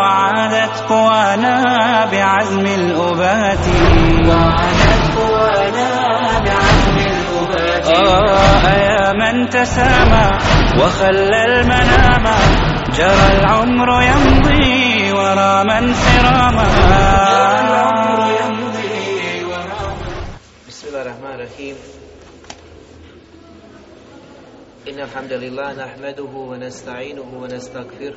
وعادت قوانا بعزم الأبات. وعادت قوانا بعزم الأبات آه يا من تسامى وخلى المنام. جرى العمر يمضي ورا من سراما. بسم الله الرحمن الرحيم إن الحمد لله نحمده ونستعينه ونستغفره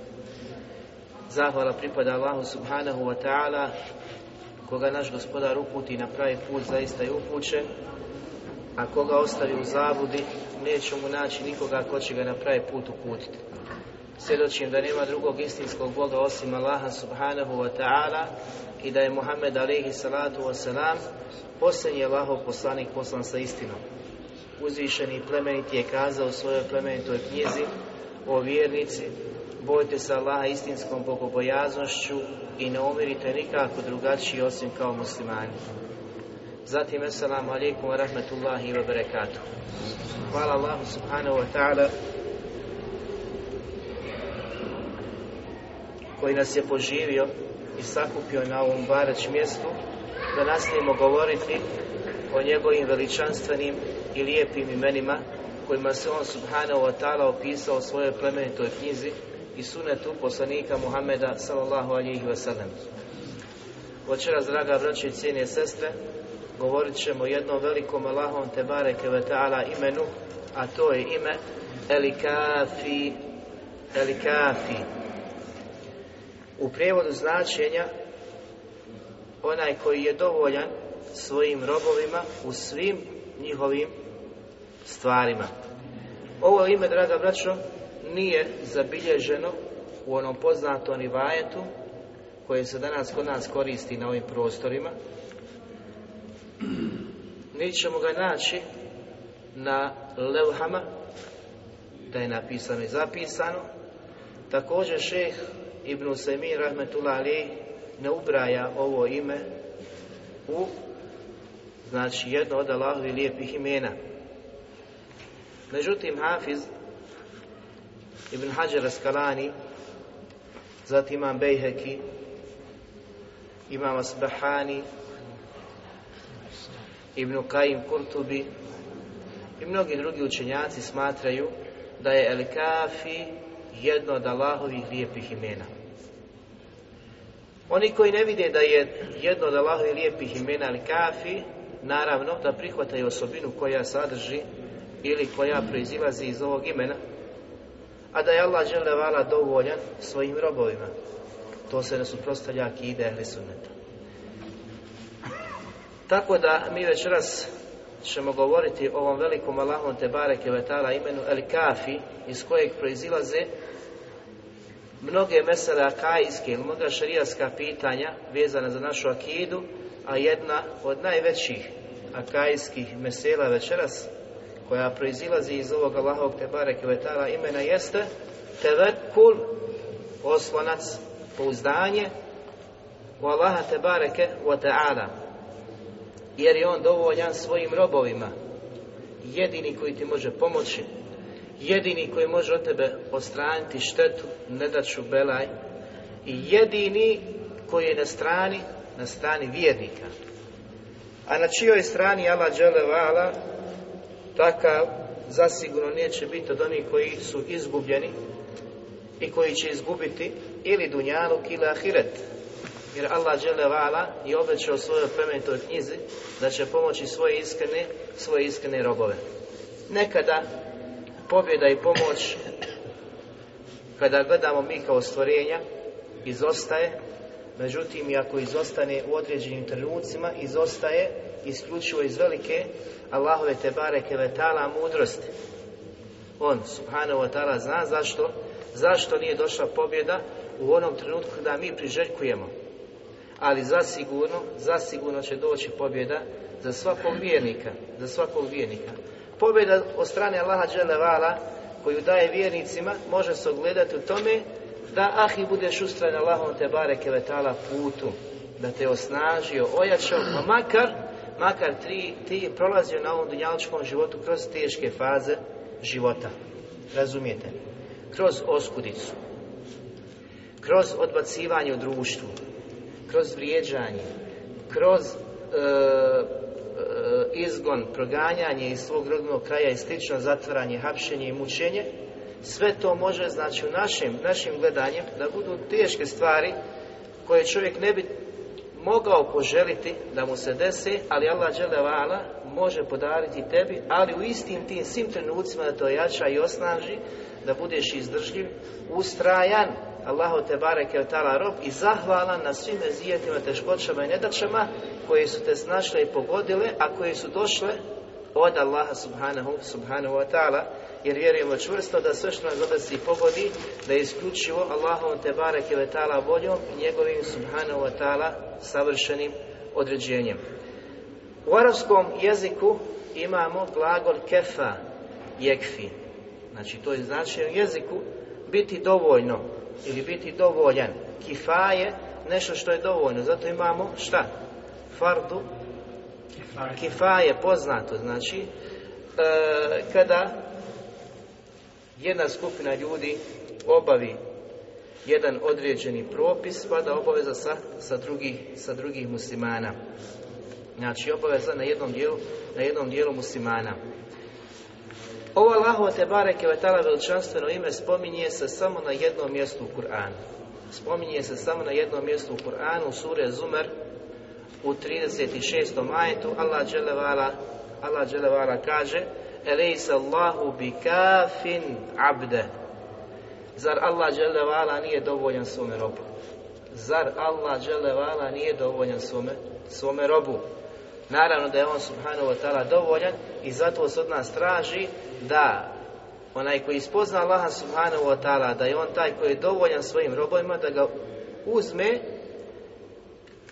Zahvala pripada Allahu subhanahu wa ta'ala koga naš gospodar uputi na pravi put zaista je upućen a koga ostavi u zabudi neće mu naći nikoga ko će ga na pravi put uputiti. Svjedočim da nema drugog istinskog Boga osim Allaha subhanahu wa ta'ala i da je Muhammed alaihi salatu wa salam posljednji Allahov poslanik poslan sa istinom. Uzvišeni plemeniti je kazao u svojoj plemenitoj knjizi o vjernici bojte se Allaha istinskom bogobojaznošću i ne umirite nikako drugačiji osim kao muslimani. Zatim, assalamu alaikum wa rahmatullahi wa barakatuh. Hvala Allahu subhanahu wa ta'ala koji nas je poživio i sakupio na ovom barać mjestu da nastavimo govoriti o njegovim veličanstvenim i lijepim imenima kojima se on subhanahu wa ta'ala opisao u svojoj plemenitoj knjizi i sunetu poslanika Muhameda sallallahu alihi wasallam. Večeras, draga braće i cijene sestre, govorit ćemo jednom velikom Allahom te bareke ve ta'ala imenu, a to je ime Elikafi, Elikafi. U prijevodu značenja onaj koji je dovoljan svojim robovima u svim njihovim stvarima. Ovo ime, draga braćo, nije zabilježeno u onom poznatom rivajetu koje se danas kod nas koristi na ovim prostorima. Mi ćemo ga naći na levhama, da je napisano i zapisano. Također šeh Ibn Semir Rahmetullah Ali ne ubraja ovo ime u znači jedno od Allahovi lijepih imena. Međutim, Hafiz Ibn Hajar Askalani, zatim imam Bejheki, imam Asbahani, Ibn Qaim Kurtubi i mnogi drugi učenjaci smatraju da je El Kafi jedno od Allahovih lijepih imena. Oni koji ne vide da je jedno od Allahovih lijepih imena El Kafi, naravno da prihvataju osobinu koja sadrži ili koja proizilazi iz ovog imena, a da je Allah dželevala dovoljan svojim robovima. To se ne suprostavlja akide ehli sunneta. Tako da mi večeras ćemo govoriti o ovom velikom Allahom te bareke vetala imenu El Kafi iz kojeg proizilaze mnoge mesele akajske ili mnoga šarijaska pitanja vezana za našu akidu, a jedna od najvećih akajskih mesela večeras koja proizilazi iz ovog Allahovog te bareke imena jeste tevekul oslonac pouzdanje u Allaha te bareke wa ta'ala. Jer je on dovoljan svojim robovima. Jedini koji ti može pomoći jedini koji može od tebe ostraniti štetu nedaću belaj i jedini koji je na strani na strani vjernika. A na čijoj strani Allah džele takav zasigurno neće biti od onih koji su izgubljeni i koji će izgubiti ili dunjaluk ili ahiret. Jer Allah vala je obećao svojoj plemenitoj knjizi da će pomoći svoje iskrene, svoje iskrene robove. Nekada pobjeda i pomoć kada gledamo mi kao stvorenja izostaje međutim i ako izostane u određenim trenucima izostaje isključivo iz velike Allahove te bareke vetala mudrosti. On subhanahu wa ta'ala zna zašto zašto nije došla pobjeda u onom trenutku kada mi priželjkujemo. Ali zasigurno zasigurno će doći pobjeda za svakog vjernika za svakog vjernika. Pobjeda od strane Allaha dželevala koju daje vjernicima može se ogledati u tome da ahi budeš ustrajan Allahom te bareke vetala putu da te osnažio, ojačao pa makar makar tri, ti prolazio na ovom dunjaličkom životu kroz teške faze života. Razumijete? Kroz oskudicu. Kroz odbacivanje u društvu. Kroz vrijeđanje. Kroz e, E, izgon, proganjanje iz svog rodnog kraja i slično zatvaranje, hapšenje i mučenje, sve to može, znači, u našim, našim gledanjem da budu teške stvari koje čovjek ne bi mogao poželiti da mu se desi, ali Allah dželevala može podariti tebi, ali u istim tim svim trenucima da to jača i osnaži, da budeš izdržljiv, ustrajan, Allahu te bareke od tala rob i zahvalan na svim ezijetima, teškoćama i nedačama koje su te snašle i pogodile, a koje su došle od Allaha subhanahu, subhanahu wa ta'ala, jer vjerujemo čvrsto da sve što nas zadesi i pogodi, da je isključivo Allahom te barek ve ta'ala voljom i njegovim subhanahu wa ta'ala savršenim određenjem. U arabskom jeziku imamo glagol kefa, jekfi. Znači to je znači u jeziku biti dovoljno, ili biti dovoljan. Kifa je nešto što je dovoljno. Zato imamo šta? Fardu. Kifa je poznato. Znači, e, kada jedna skupina ljudi obavi jedan određeni propis, pada obaveza sa, sa, drugih, sa drugih muslimana. Znači, obaveza na jednom dijelu, na jednom dijelu muslimana. Ovo Allahovo te bareke vetala veličanstveno ime spominje se samo na jednom mjestu u Kur'anu. Spominje se samo na jednom mjestu u Kur'anu, u sure Zumer, u 36. majetu, Allah dželevala, Allah dželevala kaže Elejsa Allahu bi kafin abde. Zar Allah dželevala nije dovoljan svome robu? Zar Allah dželevala nije dovoljan svome, svome robu? Naravno da je on subhanahu wa ta'ala dovoljan i zato se od nas traži da onaj koji spozna Allaha subhanahu wa ta'ala da je on taj koji je dovoljan svojim robovima da ga uzme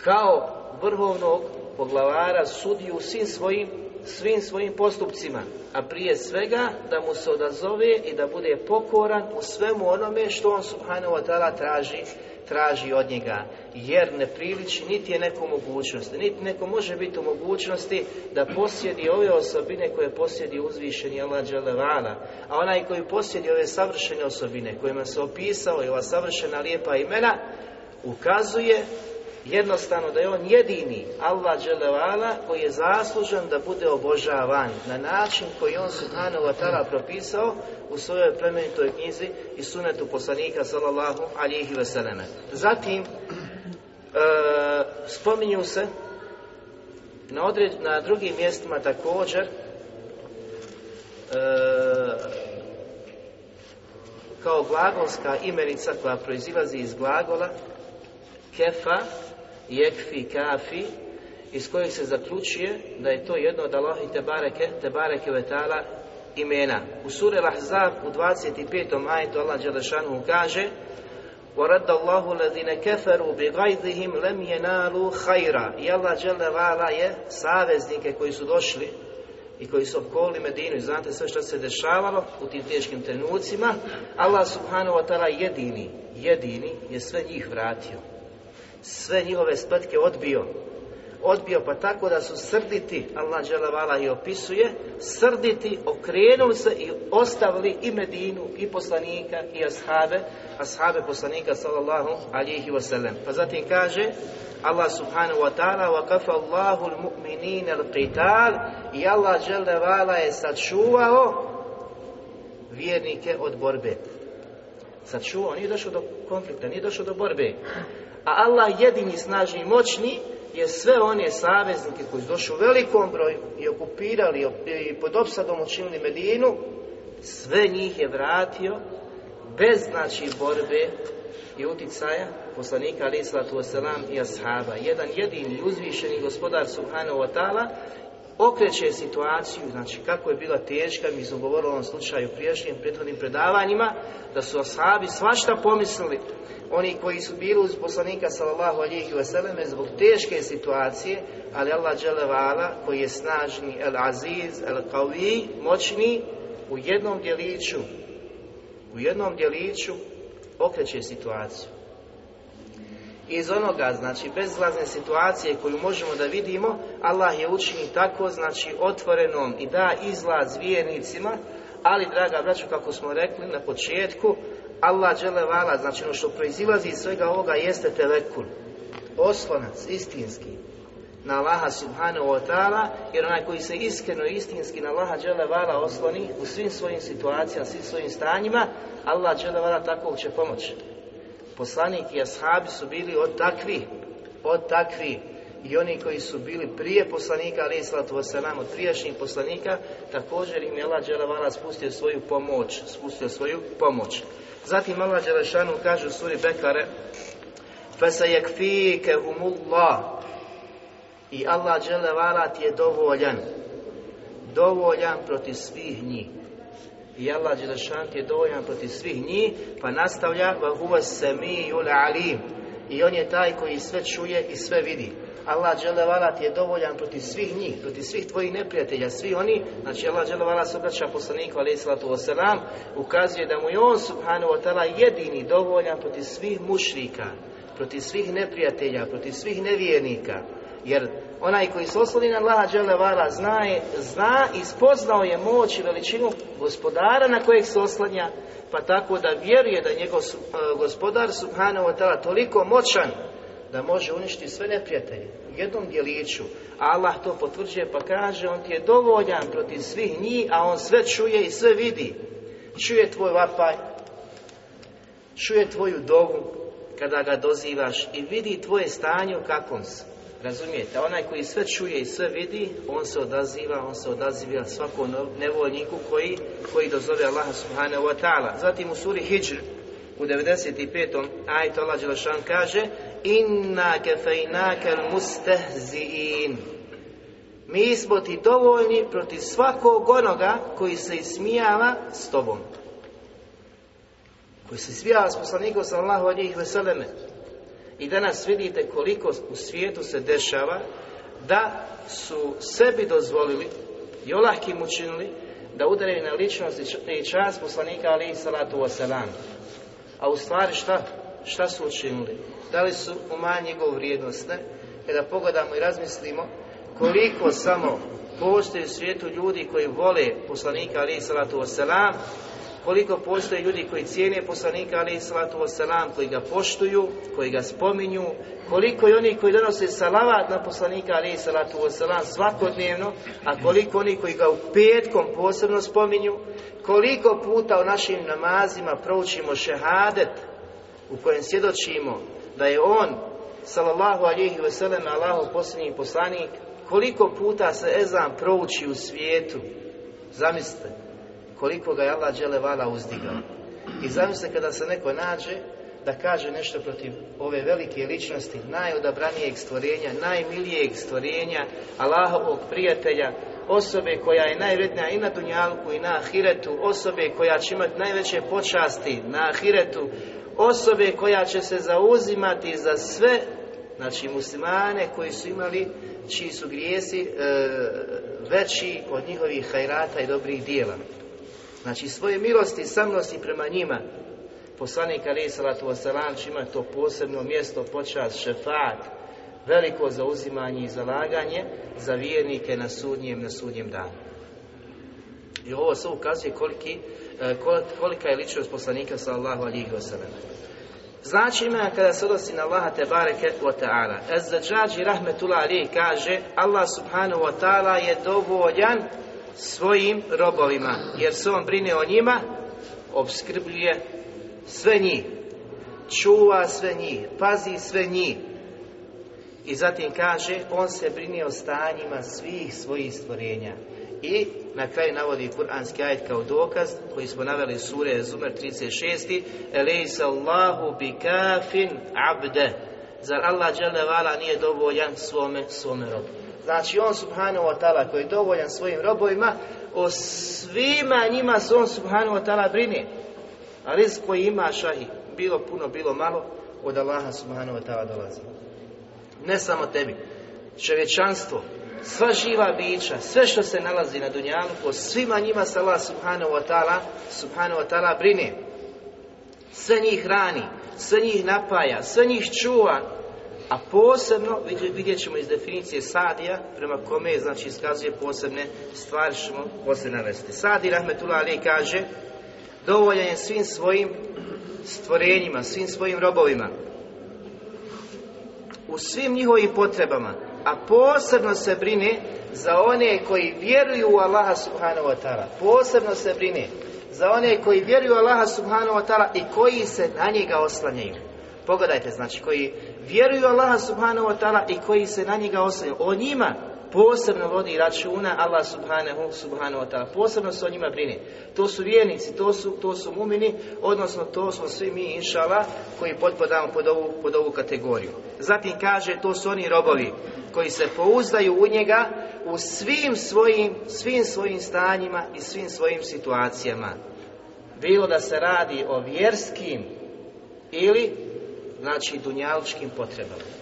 kao vrhovnog poglavara sudiju u svim svojim svim svojim postupcima, a prije svega da mu se odazove i da bude pokoran u svemu onome što on subhanahu wa ta'ala traži traži od njega, jer ne priliči niti je neko mogućnosti, niti neko može biti u mogućnosti da posjedi ove osobine koje posjedi uzvišeni Allah Đelevana, a onaj koji posjedi ove savršene osobine kojima se opisao i ova savršena lijepa imena, ukazuje jednostavno da je on jedini Allah dželevala koji je zaslužan da bude obožavan na način koji on subhanahu wa ta'ala propisao u svojoj plemenitoj knjizi i sunetu poslanika sallallahu alihi veseleme. Zatim e, spominju se na, određ, na drugim mjestima također e, kao glagolska imenica koja proizilazi iz glagola kefa jekfi, kafi, iz kojih se zaključuje da je to jedno od Allahi tebareke, tebareke vetala imena. U suri Lahzab u 25. majetu Allah Đelešanu kaže وَرَدَّ اللَّهُ الَّذِينَ كَفَرُوا بِغَيْذِهِمْ لَمْ يَنَالُوا خَيْرًا I Allah Đelevala je saveznike koji su došli i koji su opkolili Medinu i znate sve što se dešavalo u tim teškim trenucima Allah subhanahu wa ta'ala jedini jedini je sve njih vratio sve njihove spletke odbio. Odbio pa tako da su srditi Allah dželevala i opisuje srditi okrenuli se i ostavili i Medinu i poslanika i ashabe ashabe poslanika sallallahu alihi wasallam. Pa zatim kaže Allah subhanahu wa ta'ala wa kafa Allahu al-mu'minin al-qital i Allah dželevala je sačuvao vjernike od borbe. Sačuvao, nije došao do konflikta, nije došao do borbe. A Allah jedini snažni i moćni je sve one saveznike koji su došli u velikom broju i okupirali i pod opsadom učinili Medinu, sve njih je vratio bez znači borbe i uticaja poslanika alaih sallatu wasalam i ashaba. Jedan jedini uzvišeni gospodar subhanahu wa ta'ala okreće situaciju, znači kako je bila teška, mi smo govorili o ovom slučaju prijašnjim prethodnim predavanjima, da su ashabi svašta pomislili, oni koji su bili uz poslanika sallallahu alihi wasallam zbog teške situacije, ali Allah dželevala koji je snažni, el aziz, el qawi, moćni, u jednom djeliću, u jednom djeliću okreće situaciju. Iz onoga, znači, bezglazne situacije koju možemo da vidimo, Allah je učini tako, znači, otvorenom i da izlaz vjernicima, ali, draga braćo, kako smo rekli na početku, Allah dželevala, znači ono što proizilazi iz svega ovoga jeste telekul, oslonac, istinski, na Allaha subhanahu wa ta'ala, jer onaj koji se iskreno i istinski na Allaha dželevala osloni u svim svojim situacijama, svim svojim stanjima, Allah dželevala takvog će pomoći. Poslanik i ashabi su bili od takvi, od takvih, i oni koji su bili prije poslanika, ali islatu wasalam, od prijašnjih poslanika, također im je Allah vala spustio svoju pomoć, spustio svoju pomoć. Zatim Allah Đelešanu kaže u suri Bekare فَسَيَكْفِيكَهُمُ اللَّهِ I Allah Đelevala ti je dovoljan dovoljan protiv svih njih i Allah Đelešan ti je dovoljan protiv svih njih pa nastavlja وَهُوَ السَّمِيُّ الْعَلِيمُ i on je taj koji sve čuje i sve vidi Allah dželevala ti je dovoljan protiv svih njih, protiv svih tvojih neprijatelja, svi oni, znači Allah dželevala se obraća poslaniku alaih salatu wasalam, ukazuje da mu je on subhanahu wa ta'ala jedini dovoljan protiv svih mušrika, protiv svih neprijatelja, protiv svih nevjernika. Jer onaj koji se osloni na Allaha dželevala zna, je, zna i spoznao je moć i veličinu gospodara na kojeg se oslanja, pa tako da vjeruje da njegov njegov gospodar subhanahu wa ta'ala toliko moćan da može uništiti sve neprijatelje u jednom djeliću. Allah to potvrđuje pa kaže on ti je dovoljan protiv svih njih, a on sve čuje i sve vidi. Čuje tvoj vapaj, čuje tvoju dovu kada ga dozivaš i vidi tvoje stanje u kakvom se. Razumijete, onaj koji sve čuje i sve vidi, on se odaziva, on se odaziva svakom nevoljniku koji, koji dozove Allaha subhanahu wa ta'ala. Zatim u suri Hijr, u 95. ajto Allah Đelešan kaže Inna kefejnake mustehziin Mi smo ti dovoljni protiv svakog onoga koji se ismijava s tobom. Koji se ismijava s poslanikom sallahu alijih veseleme. I danas vidite koliko u svijetu se dešava da su sebi dozvolili i olahkim učinili da udaraju na ličnost i čast poslanika alijih salatu wasalam. A u stvari šta? Šta su učinili? Da li su umanji njegov vrijednost? Ne? E Kada pogledamo i razmislimo koliko samo postoji u svijetu ljudi koji vole poslanika alaih salatu wasalam, koliko postoje ljudi koji cijene poslanika alaih salatu wasalam, koji ga poštuju, koji ga spominju, koliko i oni koji donose salavat na poslanika alaih salatu wasalam svakodnevno, a koliko oni koji ga u petkom posebno spominju, koliko puta u našim namazima proučimo šehadet u kojem svjedočimo da je on sallallahu alihi veselem Allahu posljednji poslanik koliko puta se ezan prouči u svijetu. Zamislite koliko ga je Allah dželevala uzdigao. I zamislite kada se neko nađe da kaže nešto protiv ove velike ličnosti najodabranijeg stvorenja najmilijeg stvorenja Allahovog prijatelja osobe koja je najvrednija i na dunjalku i na ahiretu, osobe koja će imati najveće počasti na ahiretu, osobe koja će se zauzimati za sve, znači muslimane koji su imali, čiji su grijesi e, veći od njihovih hajrata i dobrih dijela. Znači svoje milosti i samnosti prema njima, poslanik alaih salatu wasalam će imati to posebno mjesto, počas šefat, veliko zauzimanje i zalaganje za vjernike na sudnjem, na sudnjem danu. I ovo sve ukazuje koliki, E, kolika je ličnost poslanika sallallahu alihi wasallam. Znači ima kada se odnosi na Allaha te bareke wa ta'ala. Ez-Zađađi rahmetullah alihi kaže Allah subhanahu wa ta'ala je dovoljan svojim robovima, jer se on brine o njima, obskrbljuje sve njih. čuva sve njih, pazi sve njih. I zatim kaže, on se brine o stanjima svih svojih stvorenja. I na kraju navodi kuranski ajet kao dokaz koji smo naveli sure Zumer 36. Elejsa Allahu bi kafin abde. Zar Allah dželevala nije dovoljan svome, svome robu? Znači on subhanahu wa ta'ala koji je dovoljan svojim robovima, o svima njima se on subhanahu wa ta'ala brine. A rizik koji ima šahi, bilo puno, bilo malo, od Allaha subhanahu wa ta'ala dolazi. Ne samo tebi, čovječanstvo, sva živa bića, sve što se nalazi na dunjalu, po svima njima se Allah subhanahu wa ta'ala, subhanahu wa ta'ala brine. Sve njih hrani, sve njih napaja, sve njih čuva, a posebno, vidjet ćemo iz definicije Sadija, prema kome znači iskazuje posebne stvari, ćemo poslije navesti. Sadi Rahmetullah Ali kaže, dovoljan je svim svojim stvorenjima, svim svojim robovima, u svim njihovim potrebama, a posebno se brine za one koji vjeruju u Allaha subhanahu wa ta'ala. Posebno se brine za one koji vjeruju u Allaha subhanahu wa ta'ala i koji se na njega oslanjaju. Pogledajte, znači, koji vjeruju Allaha subhanahu wa ta'ala i koji se na njega oslanjaju. O njima posebno vodi računa Allah subhanahu, subhanahu wa ta'ala. Posebno se o njima brine. To su vjernici, to su, to su mumini, odnosno to smo svi mi, inšala, koji potpadamo pod ovu, pod ovu kategoriju. Zatim kaže, to su oni robovi koji se pouzdaju u njega u svim svojim, svim svojim stanjima i svim svojim situacijama. Bilo da se radi o vjerskim ili znači dunjaličkim potrebama.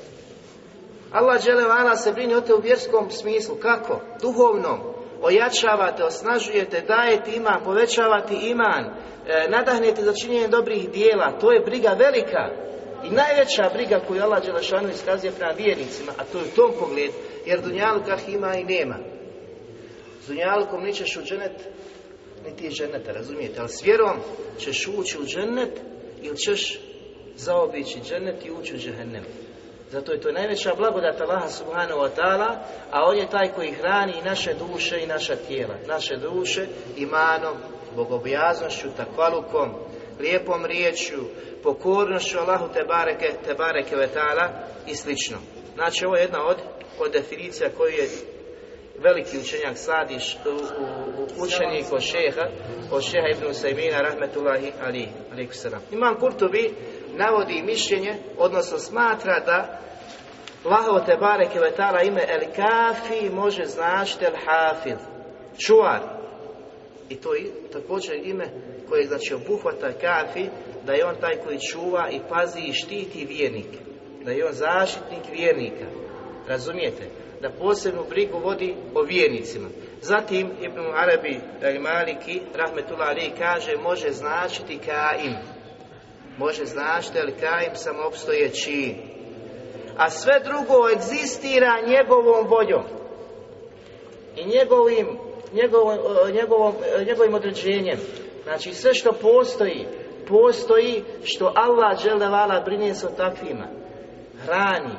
Allah dželevana se brini o te u vjerskom smislu. Kako? Duhovnom. Ojačavate, osnažujete, dajete iman, povećavate iman, e, nadahnete za činjenje dobrih dijela. To je briga velika. I najveća briga koju Allah Đelešanu iskazuje prema vjernicima, a to je u tom pogledu, jer dunjalka ima i nema. S dunjalkom nećeš u dženet, niti je dženeta, razumijete? Ali s vjerom ćeš ući u dženet ili ćeš zaobići dženet i ući u džehennem. Zato je to najveća blagodat Allaha subhanahu wa ta'ala, a on je taj koji hrani i naše duše i naša tijela. Naše duše imanom, bogobjaznošću, takvalukom, lijepom riječju, pokornošću Allahu te bareke, te bareke ve ta'ala i slično. Znači ovo je jedna od, od definicija koju je veliki učenjak Sadiš, u, u, u učenik od šeha, od šeha Ibn Usajmina, rahmetullahi ali, alaikum Imam Kurtubi navodi mišljenje, odnosno smatra da Allahovo te bareke vetala ime El Kafi može značiti El Hafid, čuvar. I to je također ime koje znači obuhvata Kafi, da je on taj koji čuva i pazi i štiti vjernike. Da je on zaštitnik vjernika. Razumijete? Da posebnu brigu vodi o vjernicima. Zatim Ibn Arabi El Maliki, rahmetullah ali, kaže, može značiti Kaim može značiti ali kaim samoopstojeći a sve drugo egzistira njegovom voljom i njegovim njegovom, e, njegovom, e, njegovim određenjem. Znači sve što postoji postoji što Allah vala brine se o takvima. Hrani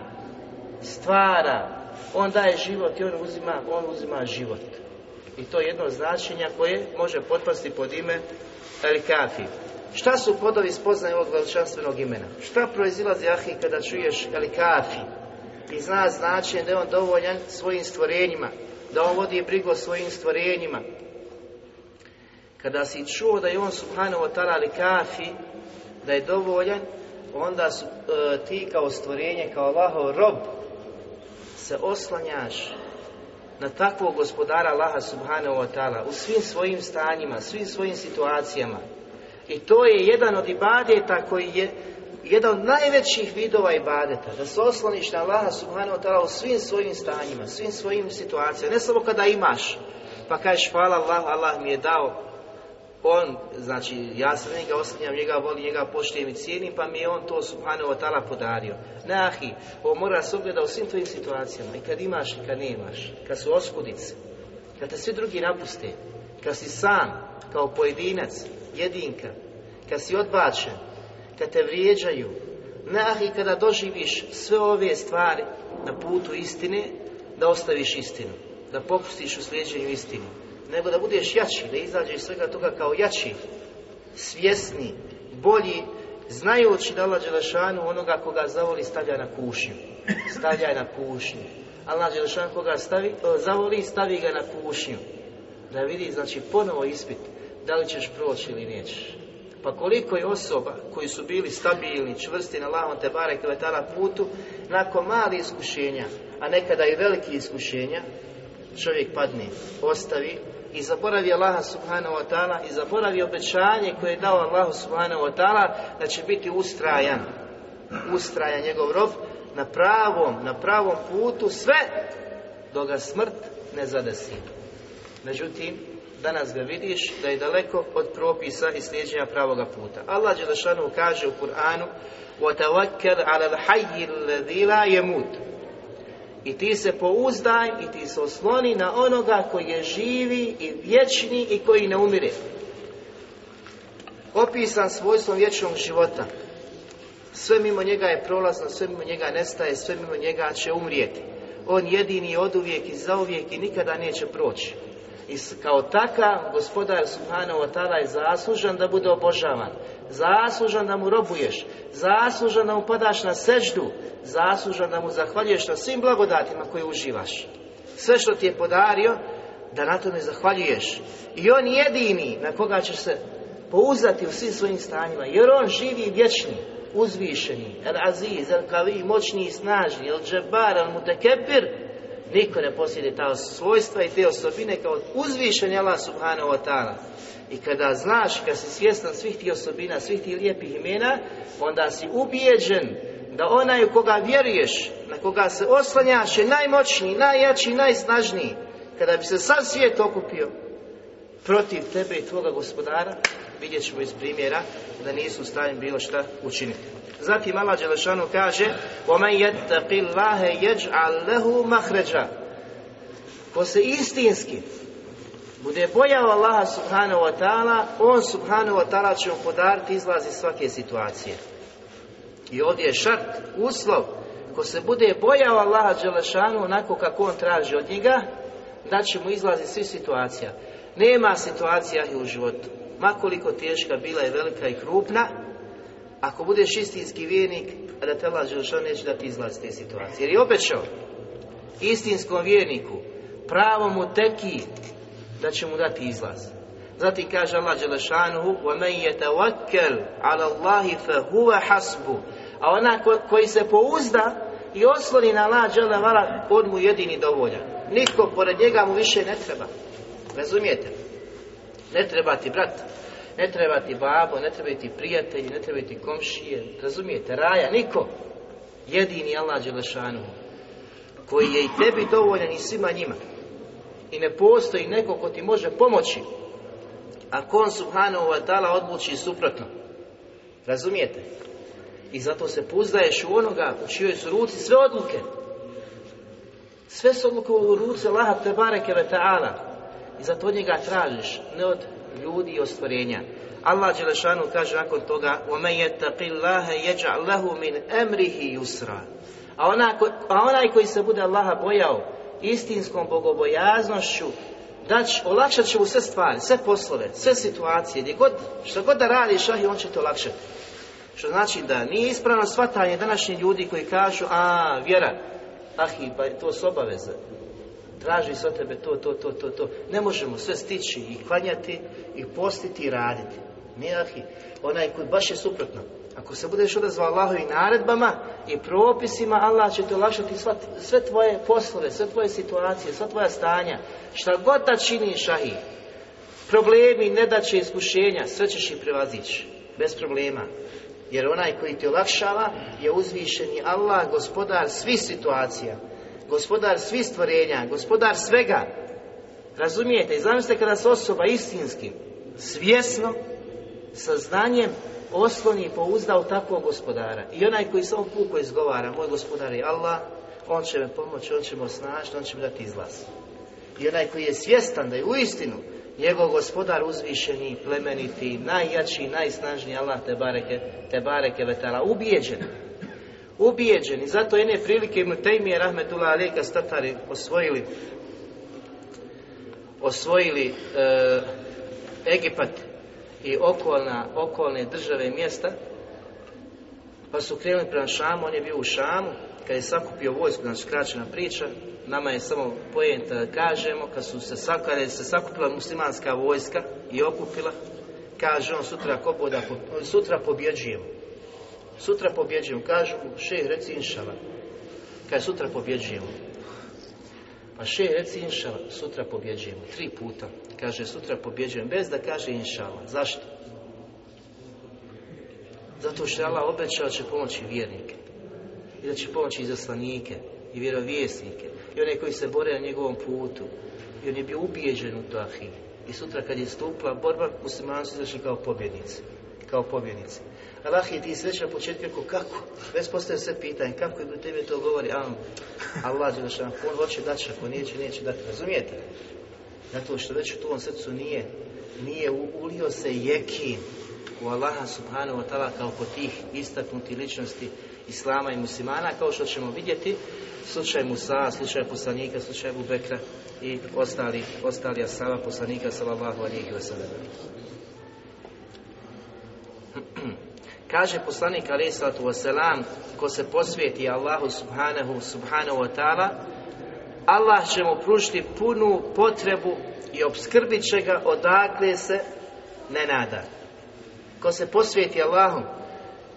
stvara on daje život i on uzima, on uzima život. I to je jedno značenja koje može potpasti pod ime El Kafi. Šta su podovi spoznaje ovog veličanstvenog imena? Šta proizilazi ahi kada čuješ elikafi i zna značenje da je on dovoljan svojim stvorenjima, da on vodi brigo o svojim stvorenjima. Kada si čuo da je on subhanahu wa ta'ala elikafi, da je dovoljan, onda su e, ti kao stvorenje, kao Allahov rob, se oslanjaš na takvog gospodara Allaha subhanahu wa ta'ala u svim svojim stanjima, svim svojim situacijama i to je jedan od ibadeta koji je jedan od najvećih vidova ibadeta. Da se osloniš na Allaha subhanahu wa ta'ala u svim svojim stanjima, svim svojim situacijama. Ne samo kada imaš, pa kažeš hvala Allah, Allah mi je dao on, znači, ja sam njega oslanjam, njega volim, njega poštujem i cijenim, pa mi je on to subhanahu wa ta'ala podario. Ne ahi, ovo mora se ogleda u svim tvojim situacijama, i kad imaš i kad nemaš, kad su oskudice, kad te svi drugi napuste, kad si sam, kao pojedinac, jedinka, kad si odbačen, kad te vrijeđaju, nahi kada doživiš sve ove stvari na putu istine, da ostaviš istinu, da popustiš u sljeđenju istini, nego da budeš jači, da izađeš svega toga kao jači, svjesni, bolji, Znajući da Allah Đelešanu onoga koga zavoli stavlja na kušnju. Stavlja na kušnju. Allah Đelešanu koga stavi, eh, zavoli stavi ga na kušnju. Da vidi, znači, ponovo ispit da li ćeš proći ili nećeš. Pa koliko je osoba koji su bili stabilni, čvrsti na Allahom te barek putu, nakon mali iskušenja, a nekada i veliki iskušenja, čovjek padne, ostavi i zaboravi Allaha subhanahu wa ta'ala i zaboravi obećanje koje je dao Allahu subhanahu wa ta'ala da će biti ustrajan, ustrajan njegov rob na pravom, na pravom putu sve dok ga smrt ne zadesi. Međutim, danas ga vidiš da je daleko od propisa i slijeđenja pravoga puta. Allah Đelešanu kaže u Kur'anu وَتَوَكَّلْ عَلَى الْحَيِّ الَّذِي لَا يَمُوتُ i ti se pouzdaj i ti se osloni na onoga koji je živi i vječni i koji ne umire. Opisan svojstvom vječnog života. Sve mimo njega je prolazno, sve mimo njega nestaje, sve mimo njega će umrijeti. On jedini je oduvijek i zauvijek i nikada neće proći. I kao takav gospodar Subhanahu wa ta'ala je zaslužan da bude obožavan. Zaslužan da mu robuješ. Zaslužan da mu padaš na seždu. Zaslužan da mu zahvaljuješ na svim blagodatima koje uživaš. Sve što ti je podario, da na to ne zahvaljuješ. I on jedini na koga ćeš se pouzati u svim svojim stanjima. Jer on živi i vječni, uzvišeni, el aziz, el kavi, moćni i snažni, el džebar, el mutekebir, Niko ne posjedi ta svojstva i te osobine kao uzvišen Allah subhanahu wa ta'ala. I kada znaš, kad si svjestan svih tih osobina, svih tih lijepih imena, onda si ubijeđen da onaj u koga vjeruješ, na koga se oslanjaš je najmoćniji, najjači, najsnažniji. Kada bi se sad svijet okupio protiv tebe i tvoga gospodara, vidjet ćemo iz primjera da nisu u stanju bilo šta učiniti. Zatim Allah Đelešanu kaže وَمَنْ يَتَّقِ اللَّهَ يَجْعَلْ لَهُ مَحْرَجًا Ko se istinski bude bojao Allaha subhanahu wa ta'ala, on subhanahu wa ta'ala će mu podariti izlaz iz svake situacije. I ovdje je šart, uslov, ko se bude bojao Allaha Đelešanu onako kako on traži od njega, da će mu izlazi svih situacija. Nema situacija u životu. Makoliko teška bila je velika i krupna, ako budeš istinski vjernik, a da te Allah Želešan neće da ti izlazi te situacije. Jer je obećao istinskom vjerniku, pravom mu teki, da će mu dati izlaz. Zatim kaže Allah Đelešanuhu وَمَنْ يَتَوَكَّلْ عَلَى اللَّهِ فَهُوَ حَسْبُ A ona koji se pouzda i osloni na Allah Đelevala, on mu jedini dovoljan. Niko pored njega mu više ne treba. Razumijete? Ne treba ti brat, ne treba ti babo, ne treba ti prijatelji, ne treba ti komšije, razumijete, raja, niko. Jedini Allah Đelešanu, koji je i tebi dovoljan i svima njima. I ne postoji neko ko ti može pomoći, ako on subhanahu wa ta'ala odluči suprotno. Razumijete? I zato se puzdaješ u onoga u čijoj su ruci sve odluke. Sve su odluke u ruci Allaha te bareke ta'ala. I zato od njega tražiš, ne od ljudi i ostvarenja. Allah Đelešanu kaže nakon toga وَمَنْ يَتَّقِ اللَّهَ يَجْعَ لَهُ مِنْ أَمْرِهِ يُسْرًا a, ona, a onaj koji se bude Allaha bojao istinskom bogobojaznošću dać, olakšat će mu sve stvari, sve poslove, sve situacije, gdje god, što god da radiš, on će te olakšati. Što znači da nije ispravno shvatanje današnji ljudi koji kažu, a vjera, ahi, pa to su obaveze traži se od tebe to, to, to, to, to. Ne možemo sve stići i klanjati i postiti i raditi. Ne, ahi, onaj koji baš je suprotno. Ako se budeš odazvao Allahovim naredbama i propisima, Allah će te olakšati sve tvoje poslove, sve tvoje situacije, sva tvoja stanja. Šta god da činiš, ahi, problemi, nedaće, iskušenja, sve ćeš i prevazići. Bez problema. Jer onaj koji ti olakšava je uzvišeni Allah, gospodar svih situacija gospodar svih stvorenja, gospodar svega. Razumijete? I zamislite kada se osoba istinskim, svjesno, sa znanjem, osloni i pouzda u takvog gospodara. I onaj koji samo puko izgovara, moj gospodar je Allah, on će me pomoći, on će me osnažiti, on će mi dati izlaz. I onaj koji je svjestan da je u istinu njegov gospodar uzvišeni, plemeniti, najjači, najsnažniji Allah te bareke, te bareke vetala, ubijeđen ubijeđeni. Zato jedne prilike Ibn Taymiye Rahmetullah Aleka statari osvojili osvojili e, Egipat i okolna, okolne države i mjesta Pa su krenuli prema Šamu, on je bio u Šamu, kad je sakupio vojsku, znači skraćena priča, nama je samo pojenta da kažemo, kad, su se, kad je se sakupila muslimanska vojska i okupila, kaže on sutra ko boda, sutra pobjeđujemo. Sutra pobjeđujemo, kažu šeh reci inšala. Kaj sutra pobjeđujemo. Pa šeh reci inšala, sutra pobjeđujemo. Tri puta. Kaže sutra pobjeđujemo, bez da kaže inšala. Zašto? Zato što je Allah obećao će pomoći vjernike. I da će pomoći izaslanike i vjerovjesnike. I one koji se bore na njegovom putu. I on je bio ubijeđen u to ahi. I sutra kad je stupila borba, muslimani su izašli kao pobjednici. Kao pobjednici. Allah je ti sreća na početku rekao kako? Već postoje sve pitanje, kako je tebe to govori? A Allah je došao, on hoće daći, ako neće, neće dati. Razumijete? Zato što već u tom srcu nije, nije ulio se jekin u Allaha subhanahu wa ta'ala kao kod tih istaknuti ličnosti Islama i muslimana, kao što ćemo vidjeti slučaj Musa, slučaj poslanika, slučaj Bubekra i ostali, ostali asaba poslanika sallallahu alihi wa sallam. Kaže poslanik alaih sallatu wasalam, ko se posvijeti Allahu subhanahu subhanahu wa ta'ala Allah će mu pružiti punu potrebu i obskrbit će ga odakle se ne nada. Ko se posvijeti Allahom,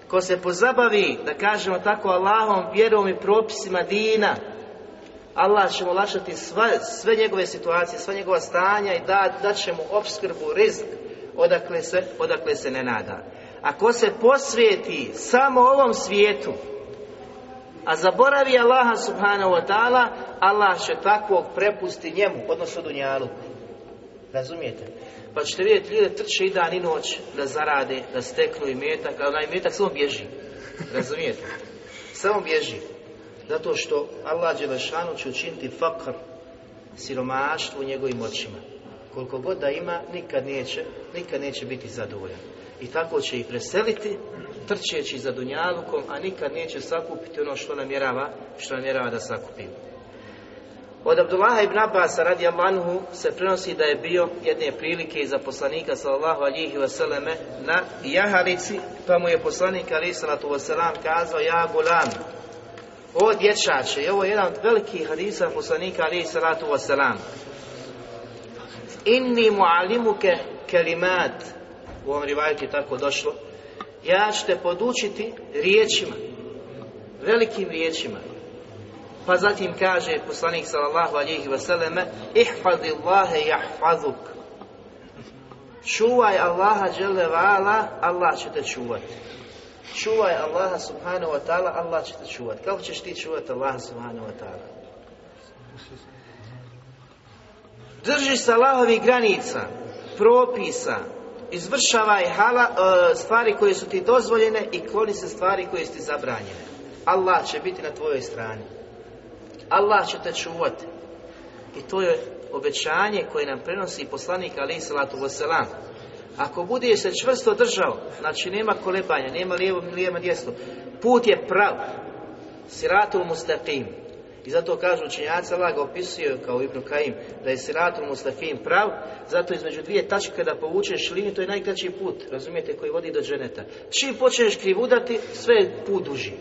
ko se pozabavi, da kažemo tako, Allahom, vjerom i propisima dina, Allah će mu lašati sve, sve njegove situacije, sva njegova stanja i da, da će mu obskrbu, rizik, odakle se, odakle se ne nada. Ako se posvijeti samo ovom svijetu, a zaboravi Allaha subhanahu wa ta'ala, Allah će takvog prepusti njemu, odnosno dunjalu. Razumijete? Pa ćete vidjeti ljude trče i dan i noć da zarade, da steknu i metak, a onaj metak samo bježi. Razumijete? Samo bježi. Zato što Allah Đelešanu će učiniti fakr siromaštvo u njegovim očima. Koliko god da ima, nikad neće, nikad neće biti zadovoljan. I tako će ih preseliti, trčeći za dunjalukom, a nikad neće sakupiti ono što namjerava, što namjerava da sakupi. Od Abdullaha ibn Abbas radi Allahu se prenosi da je bio jedne prilike iza poslanika sallallahu alihi vseleme na jahalici, pa mu je poslanik alihi sallatu vselam kazao ja gulam, o dječače, i ovo je jedan od velikih hadisa poslanika alihi sallatu vselam, Inni muallimuke kelimat, u ovom rivajetu tako došlo, ja ću te podučiti riječima, velikim riječima, pa zatim kaže poslanik sallallahu alihi vseleme, selleme Allahe yahfazuk. Čuvaj Allaha dželle vala, Allah će te čuvati. Čuvaj Allaha subhanahu wa ta'ala, Allah će te čuvati. Kako ćeš ti čuvati Allaha subhanahu wa ta'ala? Drži se Allahovi granica, propisa, izvršavaj hala, e, stvari koje su ti dozvoljene i kloni se stvari koje su ti zabranjene. Allah će biti na tvojoj strani. Allah će te čuvati. I to je obećanje koje nam prenosi poslanik Ali salatu wasalam. Ako budeš se čvrsto držao, znači nema kolebanja, nema lijevo, nema desno, put je prav, siratul mustaqim. I zato kažu učenjaci, Allah ga opisuje kao Ibn Kaim, da je siratul mustaqim prav, zato između dvije tačke kada povučeš liniju, to je najkraći put, razumijete, koji vodi do dženeta. Čim počneš krivudati, sve je put duži.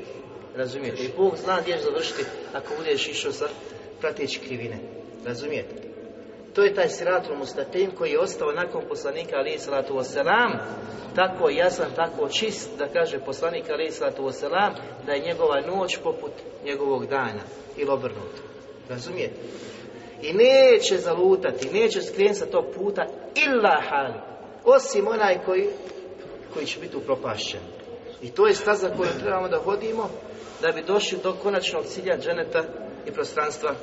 Razumijete? I Bog zna gdje završiti ako budeš išao sa prateći krivine. Razumijete? To je taj siratul mustatim koji je ostao nakon poslanika ali salatu wasalam tako jasan, tako čist da kaže poslanik ali salatu wasalam da je njegova noć poput njegovog dana ili obrnuto. Razumijete? I neće zalutati, neće skrenuti sa tog puta illa hali. Osim onaj koji, koji će biti upropašćen. I to je staza koju trebamo da hodimo da bi došli do konačnog cilja dženeta i prostranstva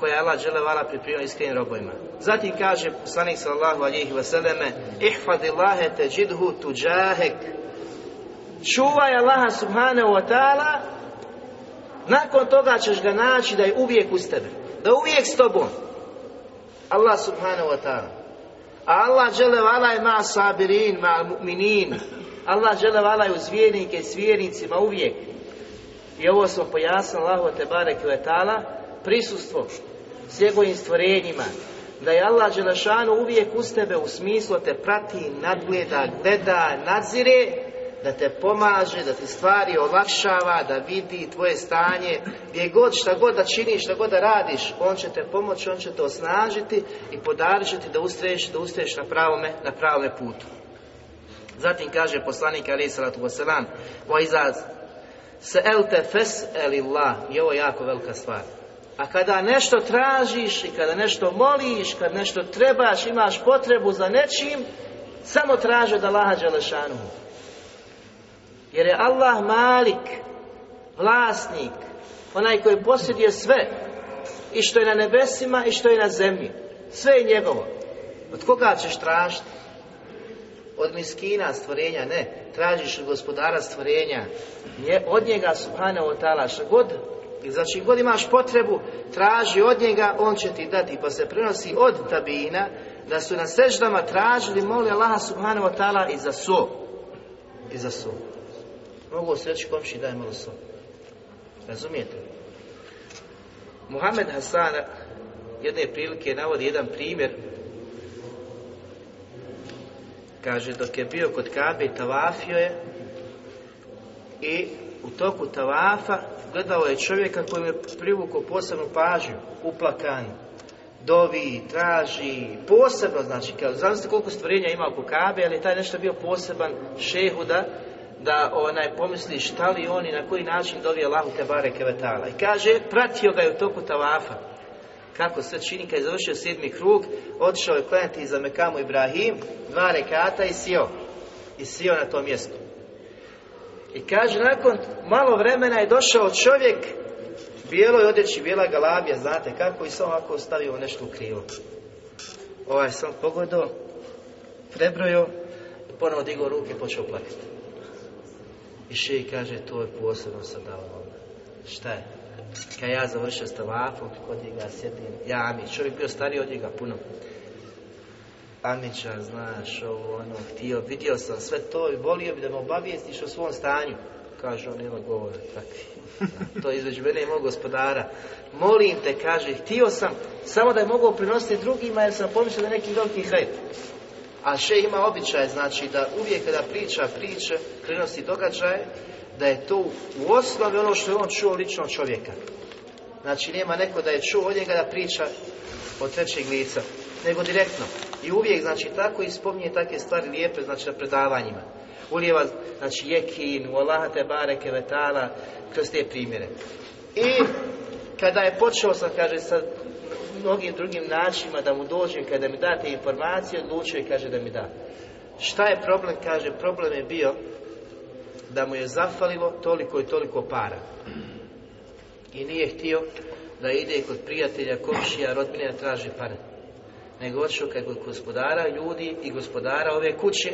koja je Allah dželevala pripremio iskrenim robojima. Zatim kaže poslanik sallallahu alihi vseleme ihfadillahe tajidhu tuđahek. Čuvaj Allaha subhanahu wa ta'ala nakon toga ćeš ga naći da je uvijek uz tebe da uvijek s tobom. Allah subhanahu wa ta'ala. A Allah dželevala je ma sabirin ma mu'minin. Allah dželevala je uz vjernike i s vjernicima uvijek. I ovo smo pojasnili Allahu te barek letala prisustvo s njegovim stvorenjima da je Allah Đelešanu uvijek uz tebe u smislu te prati, nadgleda, gleda, nadzire da te pomaže, da ti stvari olakšava, da vidi tvoje stanje, gdje god, šta god da činiš, šta god da radiš, On će te pomoći, On će te osnažiti i podarit će ti da ustreješ, da ustreješ na pravome, na pravome putu. Zatim kaže poslanik alaih salatu wasalam, o izaz se elte fes elillah, i ovo je jako velika stvar. A kada nešto tražiš i kada nešto moliš, kad nešto trebaš, imaš potrebu za nečim, samo traži od Allaha Đelešanu. Jer je Allah malik, vlasnik, onaj koji posjeduje sve, i što je na nebesima i što je na zemlji. Sve je njegovo. Od koga ćeš tražiti? Od miskina stvorenja, ne. Tražiš od gospodara stvorenja. Od njega, subhanahu wa ta'ala, što god i znači god imaš potrebu, traži od njega, on će ti dati. Pa se prenosi od tabina da su na seždama tražili, moli Allaha subhanahu wa ta'ala i za so. I za so. Mogu se reći komši daj malo so. Razumijete? Muhammed Hasan jedne prilike navodi jedan primjer kaže dok je bio kod Kabe tavafio je i u toku tavafa gledao je čovjeka koji je privukao posebnu pažnju, uplakan, dovi, traži, posebno, znači, kao, zamislite koliko stvorenja ima oko Kabe, ali taj nešto bio poseban šehu da, da onaj pomisli šta li on i na koji način dovi Allahu te bareke vetala. I kaže, pratio ga je u toku tavafa. Kako se čini kad je završio sedmi krug, otišao je klanjati za Mekamu Ibrahim, dva rekata i sio. I sio na tom mjestu. I kaže, nakon malo vremena je došao čovjek, bijeloj odjeći, bijela galabija, znate kako, i sam ovako stavio nešto u krivo. Ovaj sam pogledao, prebrojo, i ponovo digao ruke i počeo plakati. I šeji kaže, to je posebno sad dao Šta je? Kad ja završio s tavafom, kod njega sjedim, ja mi, čovjek bio stariji od njega puno. Amića, znaš, ovo, ono, htio, vidio sam sve to i volio bi da me obavijestiš o svom stanju. Kaže, on nema govora, takvi. to je između mene i mog gospodara. Molim te, kaže, htio sam samo da je mogao prinositi drugima jer sam pomislio da neki veliki hajt. A še ima običaj, znači da uvijek kada priča priče, prenosi događaje, da je to u osnovi ono što je on čuo lično čovjeka. Znači nema neko da je čuo od njega da priča od trećeg lica, nego direktno. I uvijek, znači, tako i spominje takve stvari lijepe, znači, na predavanjima. Ulijeva, znači, jekin, u Allaha te bareke vetala, kroz te primjere. I kada je počeo sam, kaže, sa mnogim drugim načinima da mu dođem, kada mi date informacije, odlučio i kaže da mi da. Šta je problem? Kaže, problem je bio da mu je zafalilo toliko i toliko para. I nije htio da ide kod prijatelja, komšija, rodbine traži pare nego otišao kod gospodara ljudi i gospodara ove kuće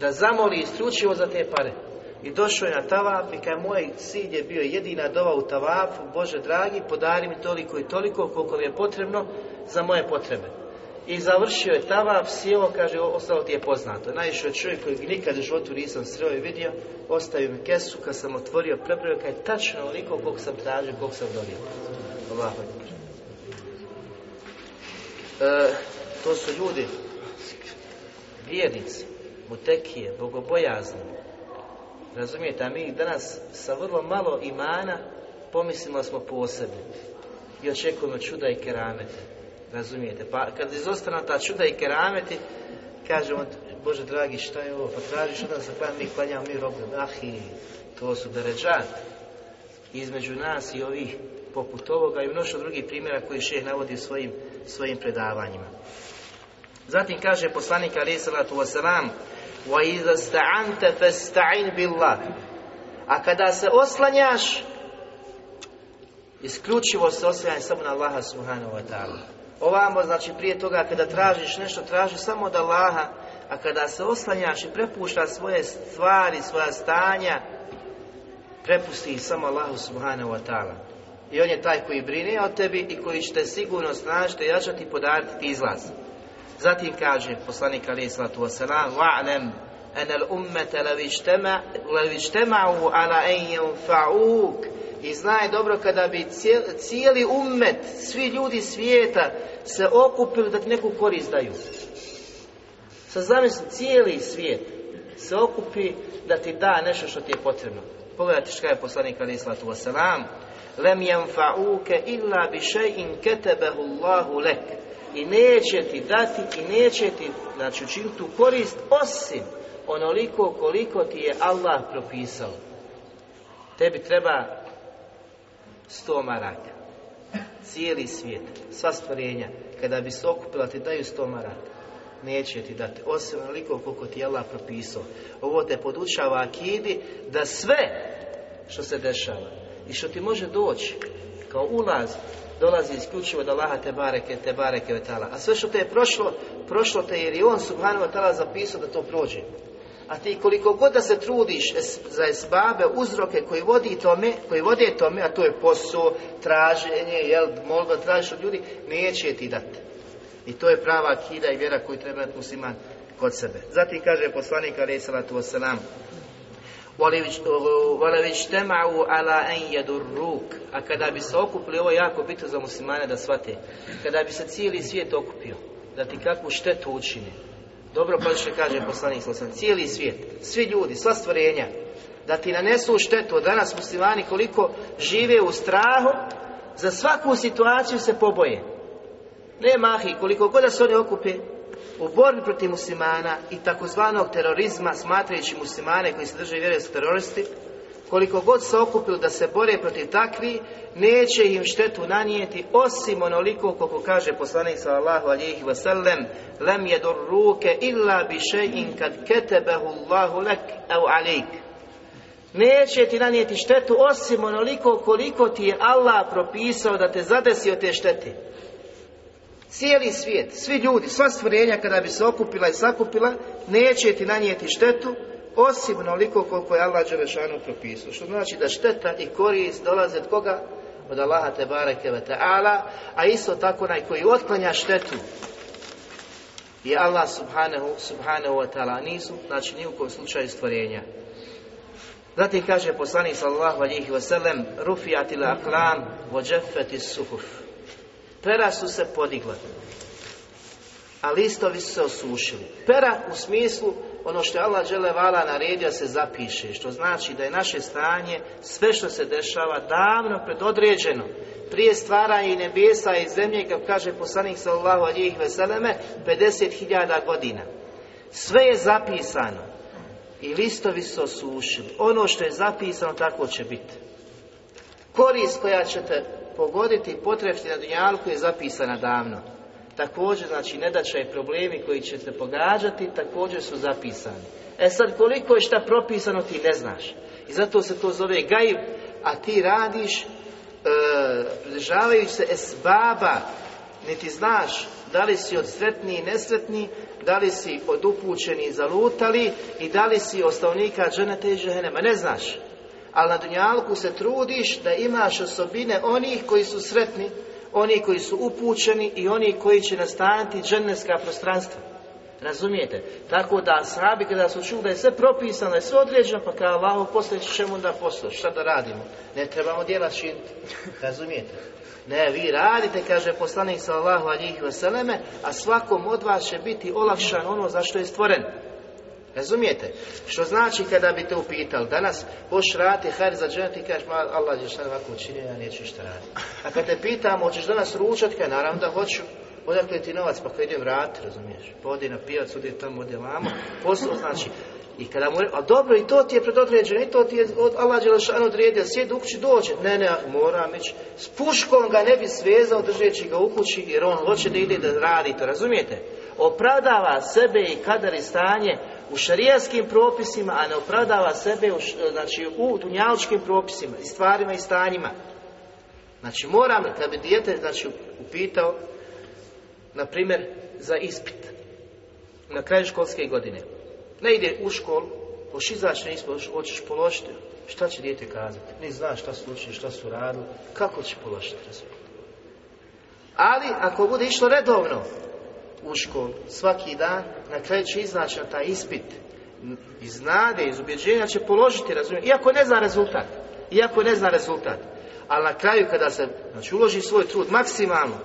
da zamoli istručivo za te pare. I došao je na tavaf i kaj moj cilj je bio jedina dova u tavafu, Bože dragi, podari mi toliko i toliko koliko mi je potrebno za moje potrebe. I završio je tavaf, sjeo, kaže, ostalo ti je poznato. Najviše je čovjek koji nikad u životu nisam sreo i vidio, ostavio mi kesu, kad sam otvorio, prepravio, kaj tačno onoliko koliko sam tražio, koliko sam dobio. Ovako e, to su ljudi vjernici, mutekije, bogobojazni. Razumijete, a mi danas sa vrlo malo imana pomislimo da smo posebni i očekujemo čuda i keramete. Razumijete? Pa kad izostane ta čuda i kerameti, kažemo, Bože dragi, šta je ovo? Pa tražiš od nas pa mi klanjamo, mi robimo. Ah, i to su deređat između nas i ovih poput ovoga i mnoštvo drugih primjera koji šeh navodi svojim, svojim predavanjima. Zatim kaže poslanik alaih salatu wasalam وَإِذَا اسْتَعَنْتَ فَاسْتَعِنْ بِاللَّهِ A kada se oslanjaš isključivo se oslanjaj samo na Allaha subhanahu wa ta'ala. Ovamo, znači prije toga kada tražiš nešto, traži samo od Allaha, a kada se oslanjaš i prepuštaš svoje stvari, svoja stanja, prepusti ih samo Allahu subhanahu wa ta'ala. I on je taj koji brine o tebi i koji će te sigurno snažiti, jačati i podariti ti izlaz. Zatim kaže poslanik alaih sallatu wasalam wa'lam enel al-ummata ala enjem fa'uk i znaj dobro kada bi cijeli, cijeli ummet, svi ljudi svijeta se okupili da ti neku korist daju. Sa zamisli cijeli svijet se okupi da ti da nešto što ti je potrebno. Pogledajte što je poslanik Ali sallatu Wasalam. Lem yanfa'uke illa bi shay'in katabahu Allahu lek. I neće ti dati i neće ti znači učiniti tu korist osim onoliko koliko ti je Allah propisao. Tebi treba sto maraka. Cijeli svijet, sva stvorenja, kada bi se okupila ti daju sto maraka neće ti dati, osim onoliko koliko ti je Allah propisao. Ovo te podučava akidi da sve što se dešava i što ti može doći kao ulaz dolazi isključivo da Allaha te bareke, te bareke vetala. A sve što te je prošlo, prošlo te jer je on subhanahu wa ta'ala zapisao da to prođe. A ti koliko god da se trudiš za esbabe, uzroke koji vodi tome, koji vode tome, a to je posao, traženje, jel, molba, tražiš od ljudi, neće ti dati. I to je prava akida i vjera koju treba imati musliman kod sebe. Zatim kaže poslanik alaih salatu wasalam وَلَوِجْ تَمَعُوا عَلَىٰ أَنْ يَدُرُّوكَ A kada bi se okupili, ovo je jako bitno za muslimane da shvate, kada bi se cijeli svijet okupio, da ti kakvu štetu učini, dobro pa što kaže poslanik sam, cijeli svijet, svi ljudi, sva stvorenja, da ti nanesu štetu, danas muslimani koliko žive u strahu, za svaku situaciju se poboje. Ne mahi, koliko god da se oni okupe u borbi protiv muslimana i takozvanog terorizma, smatrajući muslimane koji se drže vjere su teroristi, koliko god se okupili da se bore protiv takvi, neće im štetu nanijeti osim onoliko koliko kaže poslanik sallallahu alihi wasallam lem jedur ruke illa bi še'in kad ketebehu Allahu lek au alik neće ti nanijeti štetu osim onoliko koliko ti je Allah propisao da te zadesi od te štete cijeli svijet, svi ljudi, sva stvorenja kada bi se okupila i sakupila, neće ti nanijeti štetu, osim onoliko koliko je Allah Đelešanu propisao. Što znači da šteta i korist dolaze od koga? Od Allaha te bareke ve ta'ala, a isto tako onaj koji otklanja štetu je Allah subhanahu, subhanahu wa ta'ala nisu, znači ni u kom slučaju stvorenja. Zatim kaže poslanik sallallahu alihi wasallam rufijatil aqlam wa jaffati suhuf Pera su se podigla, a listovi su se osušili. Pera u smislu ono što je Allah vala naredio se zapiše, što znači da je naše stanje, sve što se dešava, davno predodređeno. Prije stvaranja i nebesa i zemlje, kako kaže poslanik sallallahu alijih veseleme, 50.000 godina. Sve je zapisano i listovi su osušili. Ono što je zapisano, tako će biti. Korist koja ćete pogoditi i potrebiti na dunjalku je zapisana davno. Također, znači, nedača i problemi koji će se pogađati, također su zapisani. E sad, koliko je šta propisano, ti ne znaš. I zato se to zove gajib, a ti radiš, e, pridržavajući se esbaba, niti znaš da li si od sretni i nesretni, da li si od upućeni i zalutali i da li si ostavnika dženeta i džehenema. Ne znaš ali na dunjalku se trudiš da imaš osobine onih koji su sretni, oni koji su upućeni i oni koji će nastaniti dženevska prostranstva. Razumijete? Tako da sahabi kada su čuli da je sve propisano, da je sve određeno, pa kao Allah poslije čemu da posluš, šta da radimo? Ne trebamo djela činiti. Razumijete? Ne, vi radite, kaže poslanik sallallahu alihi vseleme, a svakom od vas će biti olakšan ono za što je stvoren. Razumijete? Što znači kada bi te upitali, danas hoš rati hajr za džene, ti kažeš, ma Allah je šta ovako učinio, ja neću šta raditi. A kad te pitamo, hoćeš danas ručat, kaj naravno da hoću, odakle ti novac, pa kad idem raditi, razumiješ? Pa odi na pijac, odi tamo, odi vamo, posao znači, i kada mu a dobro, i to ti je predodređeno, i to ti je od Allah Đelešanu odredio, sjedi u kući dođe. Ne, ne, moram ići. S puškom ga ne bi svezao držeći ga u kući, jer on hoće da ide da radi to, razumijete? Opravdava sebe i kadar i stanje u šarijaskim propisima, a ne opravdava sebe u, e, znači, u dunjaličkim propisima i stvarima i stanjima. Znači moram, kad bi dijete znači, upitao, na primjer, za ispit na kraju školske godine. Ne ide u školu, hoš izaći na ispit, hoćeš položiti, šta će dijete kazati? Ne zna šta su učili, šta su radili, kako će položiti Ali, ako bude išlo redovno, u školu svaki dan, na kraju će iznaći na taj ispit iz nade, iz ubjeđenja će položiti, razumijem, iako ne zna rezultat, iako ne zna rezultat, ali na kraju kada se znači, uloži svoj trud maksimalno,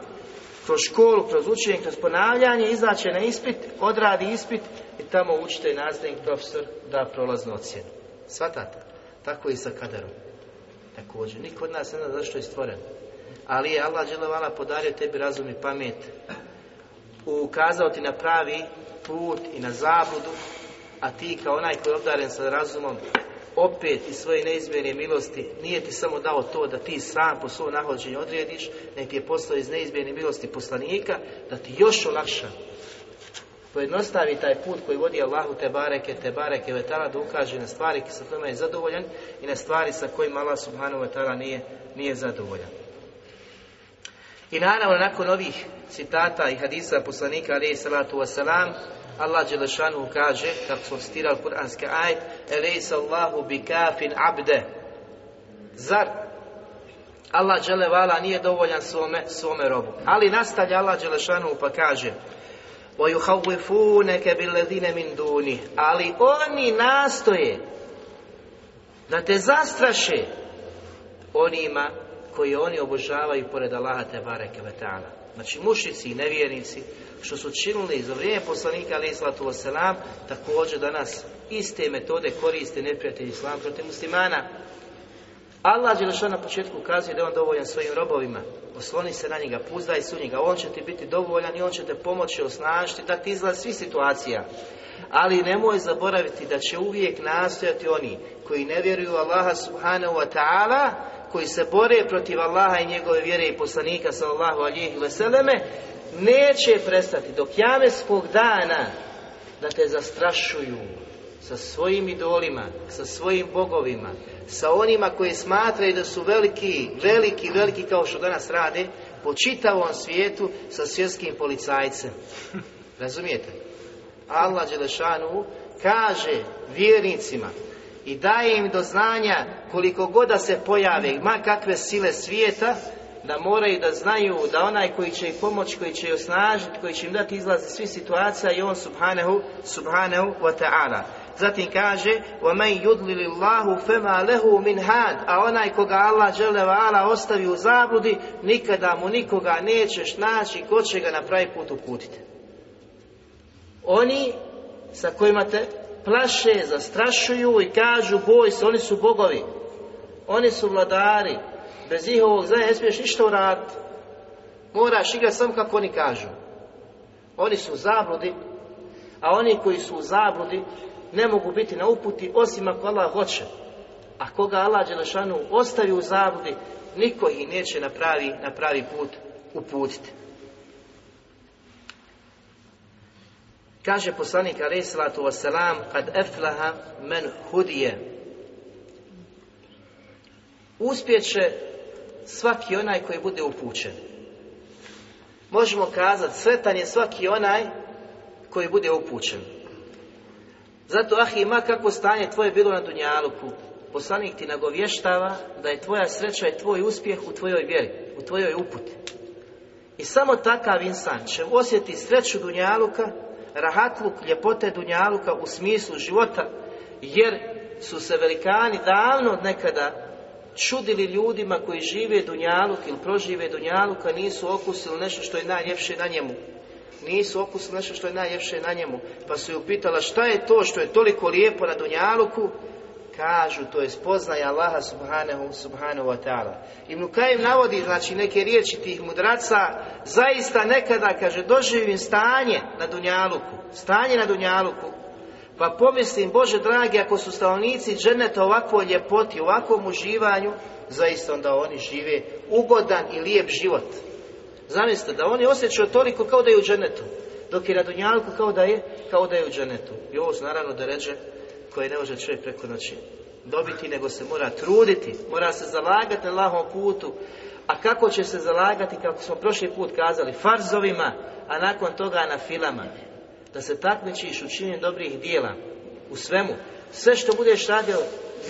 kroz školu, kroz učenje, kroz ponavljanje, izaće na ispit, odradi ispit, i tamo učitelj, nastavnik, profesor da prolaznu ocjenu. Svatate? Tako i sa kaderom. Također, niko od nas ne zna zašto je stvoren. Ali je Allah dželevala podario tebi razum i pamet, ukazao ti na pravi put i na zabludu, a ti kao onaj koji je obdaren sa razumom, opet iz svoje neizmjerne milosti nije ti samo dao to da ti sam po svom nahođenju odrediš, nek ti je poslao iz neizmjerne milosti poslanika, da ti još olakša pojednostavi taj put koji vodi Allahu te bareke, te bareke vetala da ukaže na stvari sa kojima je zadovoljan i na stvari sa kojima Allah subhanahu wa ta'ala nije, nije zadovoljan. I naravno nakon ovih citata i hadisa poslanika alaihi salatu wasalam Allah Đelešanu kaže, kako smo citirali kuranski ajet, Elejsa Allahu bi kafin abde. Zar Allah Đelevala nije dovoljan svome, svome robu. Ali nastavlja Allah Đelešanu pa kaže, وَيُحَوِّفُونَكَ بِالَّذِينَ مِنْ دُونِهِ Ali oni nastoje da te zastraše onima koji oni obožavaju pored Allaha te bareke ve. Znači mušici i nevjernici što su činili za vrijeme poslanika alaih sallatu wasalam također danas iste metode koriste neprijatelji islam protiv muslimana. Allah Đelešan na početku ukazuje da je on dovoljan svojim robovima. Osloni se na njega, puzdaj su njega. On će ti biti dovoljan i on će te pomoći, osnažiti, da ti izlaz svih situacija. Ali nemoj zaboraviti da će uvijek nastojati oni koji ne vjeruju Allaha subhanahu wa ta'ala, koji se bore protiv Allaha i njegove vjere i poslanika sallallahu alihi veseleme neće prestati dok jameskog dana da te zastrašuju sa svojim idolima, sa svojim bogovima, sa onima koji smatraju da su veliki, veliki, veliki kao što danas rade, po čitavom svijetu sa svjetskim policajcem. Razumijete? Allah Đelešanu kaže vjernicima i daje im do znanja koliko god da se pojave, ma kakve sile svijeta, da moraju da znaju da onaj koji će ih pomoći, koji će ih osnažiti, koji će im dati izlaz iz svih situacija i on subhanahu, subhanahu wa ta'ala. Zatim kaže وَمَنْ يُدْلِلِ اللَّهُ فَمَا لَهُ مِنْ هَادْ A onaj koga Allah žele vala ostavi u zabludi, nikada mu nikoga nećeš naći ko će ga na pravi put uputiti. Oni sa kojima te plaše, zastrašuju i kažu boj se, oni su bogovi. Oni su vladari. Bez njihovog znanja ne smiješ ništa uraditi. Moraš igrati sam kako oni kažu. Oni su u zabludi, a oni koji su u zabludi ne mogu biti na uputi osim ako Allah hoće. A koga Allah Đelešanu ostavi u zabludi, niko ih neće na pravi, na pravi put uputiti. Kaže poslanik alaih salatu wasalam, kad eflaha men hudije. Uspjeće svaki onaj koji bude upućen. Možemo kazati, sretan je svaki onaj koji bude upućen. Zato, ahi, ima kako stanje tvoje bilo na Dunjaluku. Poslanik ti nagovještava da je tvoja sreća i tvoj uspjeh u tvojoj vjeri, u tvojoj uputi. I samo takav insan će osjetiti sreću Dunjaluka, rahatluk, ljepote Dunjaluka u smislu života, jer su se velikani davno od nekada čudili ljudima koji žive Dunjaluk ili prožive Dunjaluka, nisu okusili nešto što je najljepše na njemu. Nisu okusili nešto što je najljepše na njemu, pa su ju pitala šta je to što je toliko lijepo na Dunjaluku, kažu to je spoznaja Allaha subhanahu, subhanahu wa ta'ala. Ibn Kajim navodi, znači, neke riječi tih mudraca, zaista nekada, kaže, doživim stanje na Dunjaluku, stanje na Dunjaluku, pa pomislim, Bože dragi, ako su stanovnici dženeta ovakvoj ljepoti, ovakvom uživanju, zaista onda oni žive ugodan i lijep život. Zamislite da oni osjećaju toliko kao da je u dženetu, dok je na Dunjaluku kao da je, kao da je u dženetu. I ovo su naravno da ređe koje ne može čovjek preko noći dobiti, nego se mora truditi, mora se zalagati na lahom putu. A kako će se zalagati, kako smo prošli put kazali, farzovima, a nakon toga na filama. Da se takmičiš u činjenju dobrih dijela, u svemu. Sve što budeš radio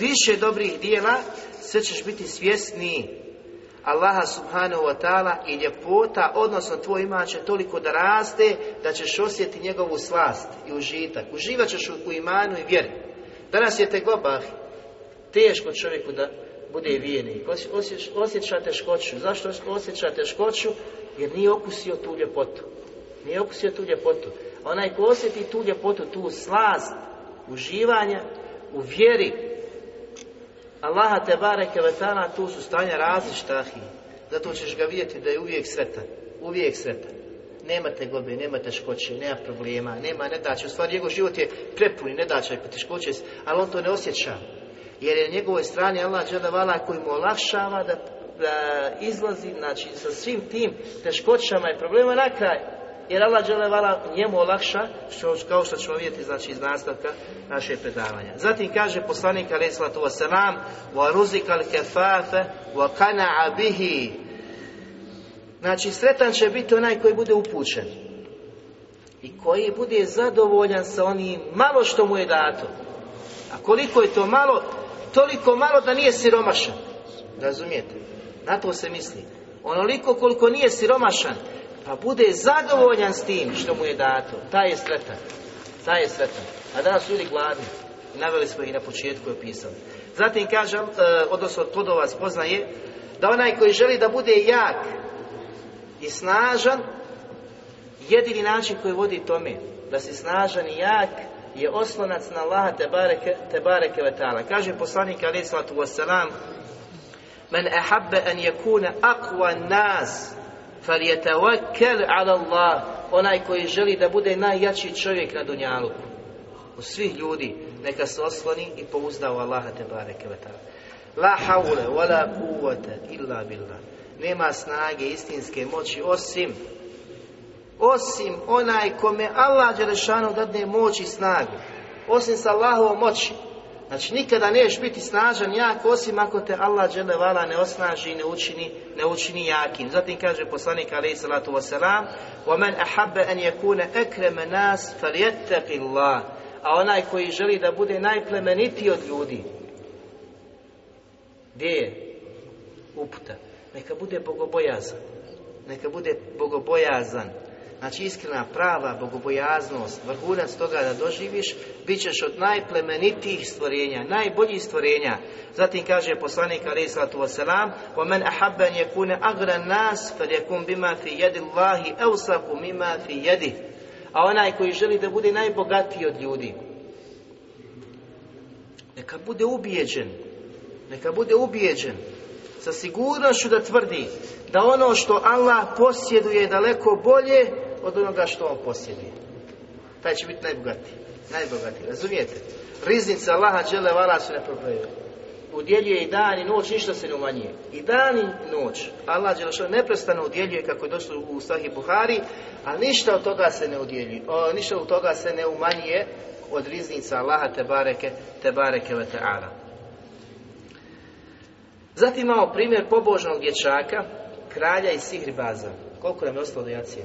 više dobrih dijela, sve ćeš biti svjesniji Allaha subhanahu wa ta'ala i ljepota, odnosno tvoj iman će toliko da raste da ćeš osjetiti njegovu slast i užitak. Uživat ćeš u, imanu i vjeri. Danas je te globah teško čovjeku da bude vijenik. Osjeća teškoću. Zašto osjeća teškoću? Jer nije okusio tu ljepotu. Nije okusio tu ljepotu. Onaj ko osjeti tu ljepotu, tu slast, uživanja, u vjeri, Allaha te bareke vetana, tu su stanja različita, ahi. Zato ćeš ga vidjeti da je uvijek sretan. Uvijek sretan. Nema tegobe, nema teškoće, nema problema, nema nedaće. U stvari, njegov život je prepuni nedaća i poteškoće, ali on to ne osjeća. Jer je njegovoj strani Allah vala koji mu olakšava da, da izlazi znači, sa svim tim teškoćama i problema na kraj. Jer Allah vala njemu olakša, što, kao što ćemo vidjeti znači, iz nastavka naše predavanja. Zatim kaže poslanik alaih sallatu wasalam wa ruzikal kefafe wa kana'a bihi Znači, sretan će biti onaj koji bude upućen i koji bude zadovoljan sa onim malo što mu je dato. A koliko je to malo, toliko malo da nije siromašan. Razumijete? Na to se misli. Onoliko koliko nije siromašan, pa bude zadovoljan s tim što mu je dato. Taj je sretan. Taj je sretan. A danas su ljudi gladni. Naveli smo ih na početku i opisali. Zatim kažem, eh, odnosno od plodova spoznaje, da onaj koji želi da bude jak i snažan, jedini način koji vodi tome, da si snažan i jak, je oslonac na Allaha te bareke, te bareke vetala. Kaže poslanik alaih sallatu wasalam, Men ahabbe an yakuna aqwa nas falyatawakkal ala Allah. Onaj koji želi da bude najjači čovjek na dunjalu. U svih ljudi neka se osloni i pouzda u Allaha te bareke vetala la hawla wala quwwata illa billah nema snage istinske moći osim osim onaj kome Allah Đelešanu dadne moć i snagu osim sa Allahovom moći znači nikada neš biti snažan jak osim ako te Allah Đelevala ne osnaži ne učini, ne učini jakim zatim kaže poslanik alaih salatu wasalam وَمَنْ أَحَبَّ أَنْ يَكُونَ أَكْرَمَ نَاسِ فَلْيَتَّقِ اللَّهِ a onaj koji želi da bude najplemenitiji od ljudi gdje je uputa neka bude bogobojazan. Neka bude bogobojazan. Znači iskrena prava bogobojaznost, vrhunac toga da doživiš, bit ćeš od najplemenitijih stvorenja, najboljih stvorenja. Zatim kaže poslanik alaih sallatu wasalam, وَمَنْ أَحَبَّ أَنْ يَكُونَ أَغْرَ النَّاسِ فَلْيَكُنْ بِمَا فِي يَدِ اللَّهِ أَوْسَقُ مِمَا فِي يَدِهِ A onaj koji želi da bude najbogatiji od ljudi, neka bude ubijeđen, neka bude ubijeđen sa sigurnošću da tvrdi da ono što Allah posjeduje je daleko bolje od onoga što on posjeduje. Taj će biti najbogatiji. Najbogatiji, razumijete? Riznica Allaha džele vala se ne probaju. Udjeljuje i dan i noć, ništa se ne umanjuje. I dan i noć. Allah džele neprestano udjeljuje kako je došlo u Sahih Buhari, a ništa od toga se ne udjeljuje. O, ništa od toga se ne umanjuje od riznica Allaha te bareke, te bareke ve ta'ala. Zatim imamo primjer pobožnog dječaka, kralja i sihribaza. Koliko nam je ostalo do jacije?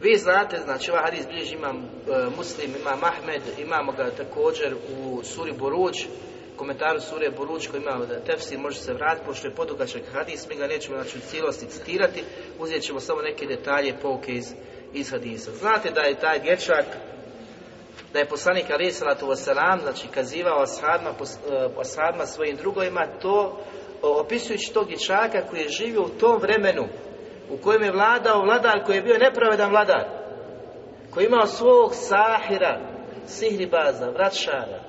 Vi znate, znači ovaj hadis bliži imam e, muslim, ima Mahmed, imamo ga također u suri Boruđ, komentaru sure Boruđ koji ima da tefsir može se vratiti, pošto je podugačak hadis, mi ga nećemo znači, u cijelosti citirati, uzet ćemo samo neke detalje, pouke iz, iz hadisa. Znate da je taj dječak da je poslanik alaih salatu wasalam, znači kazivao ashabima, e, ashabima svojim drugovima to opisujući tog dječaka koji je živio u tom vremenu u kojem je vladao vladar koji je bio nepravedan vladar koji je imao svog sahira sihribaza, vraćara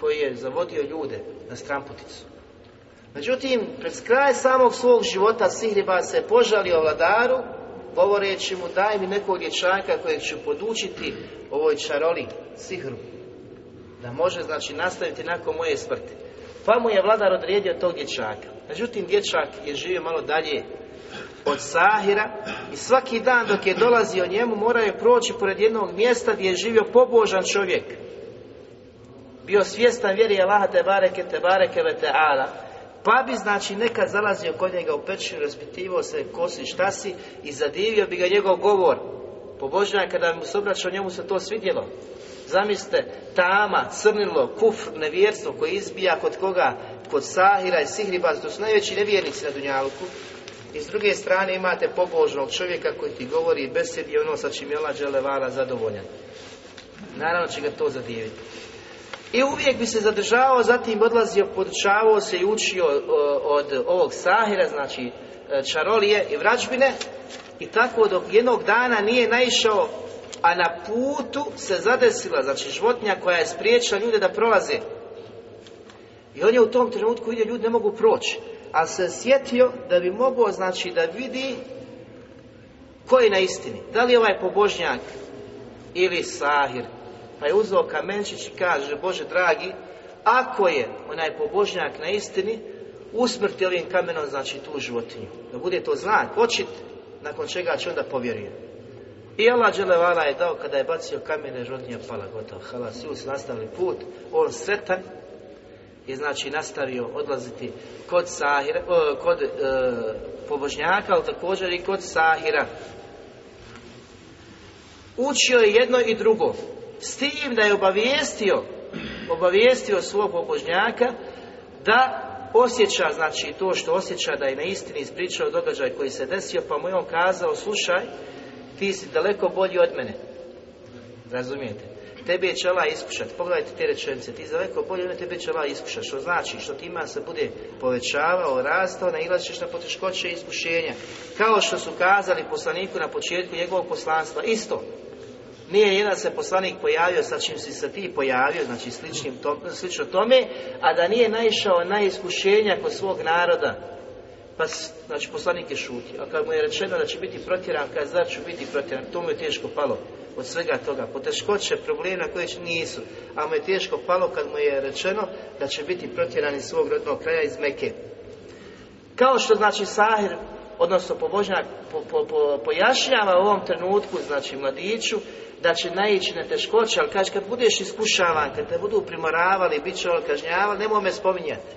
koji je zavodio ljude na stramputicu. Međutim pred kraj samog svog života sihribaz se požalio vladaru govoreći mu daj mi nekog dječaka kojeg ću podučiti ovoj čaroli, sihru, da može znači nastaviti nakon moje smrti. Pa mu je vladar odredio tog dječaka. Međutim, dječak je živio malo dalje od Sahira i svaki dan dok je dolazio njemu morao je proći pored jednog mjesta gdje je živio pobožan čovjek. Bio svjestan vjeri Allaha te bareke te bareke ve ta'ala pa bi znači nekad zalazio kod njega u pećinu, raspitivao se ko si, šta si i zadivio bi ga njegov govor. Pobožnjak kada mu se obraćao, njemu se to svidjelo. Zamislite, tama, crnilo, kufr, nevjerstvo koji izbija kod koga? Kod Sahira i Sihriba, to su najveći nevjernici na Dunjalku. I s druge strane imate pobožnog čovjeka koji ti govori i besedi ono sa čim je Allah Đelevala zadovoljan. Naravno će ga to zadiviti. I uvijek bi se zadržavao, zatim odlazio, podučavao se i učio od ovog sahira, znači e, čarolije i vrađbine, i tako dok jednog dana nije naišao, a na putu se zadesila, znači životinja koja je spriječila ljude da prolaze. I on je u tom trenutku vidio ljudi ne mogu proći, ali se sjetio da bi mogao, znači, da vidi ko je na istini. Da li je ovaj pobožnjak ili sahir, pa je uzeo kamenčić i kaže, Bože dragi, ako je onaj pobožnjak na istini, usmrti ovim kamenom, znači, tu životinju. Da bude to znak, očit, nakon čega će onda povjeriti. I Allah Đelevala je dao, kada je bacio kamene, životinja pala gotovo. Halas, i nastavili put, on sretan, i znači nastavio odlaziti kod Sahira, e, kod e, pobožnjaka, ali također i kod Sahira. Učio je jedno i drugo. S tim da je obavijestio, obavijestio svog pobožnjaka da osjeća, znači to što osjeća da je na istini ispričao događaj koji se desio, pa mu je on kazao, slušaj, ti si daleko bolji od mene. Razumijete? Tebe će Allah iskušati. Pogledajte te rečenice. Ti si daleko bolji, od tebe će Allah iskušati. Što znači? Što ti ima se bude povećavao, rastao, nailazit na poteškoće i iskušenja. Kao što su kazali poslaniku na početku njegovog poslanstva. Isto. Nije jedan se poslanik pojavio sa čim si se ti pojavio, znači sličnim to, slično tome, a da nije naišao na iskušenja kod svog naroda. Pa, znači, poslanik je šutio. A kad mu je rečeno da će biti protjeran, kad zar ću biti protjeran, to mu je teško palo od svega toga. Poteškoće, problema koje nisu. A mu je teško palo kad mu je rečeno da će biti protjeran iz svog rodnog kraja iz Meke. Kao što znači Sahir, odnosno pobožnjak po, po, po, pojašnjava u ovom trenutku, znači mladiću, da će naići na teškoće, ali kaže, kad budeš iskušavan, kad te budu primoravali, bit će kažnjavali, nemoj me spominjati.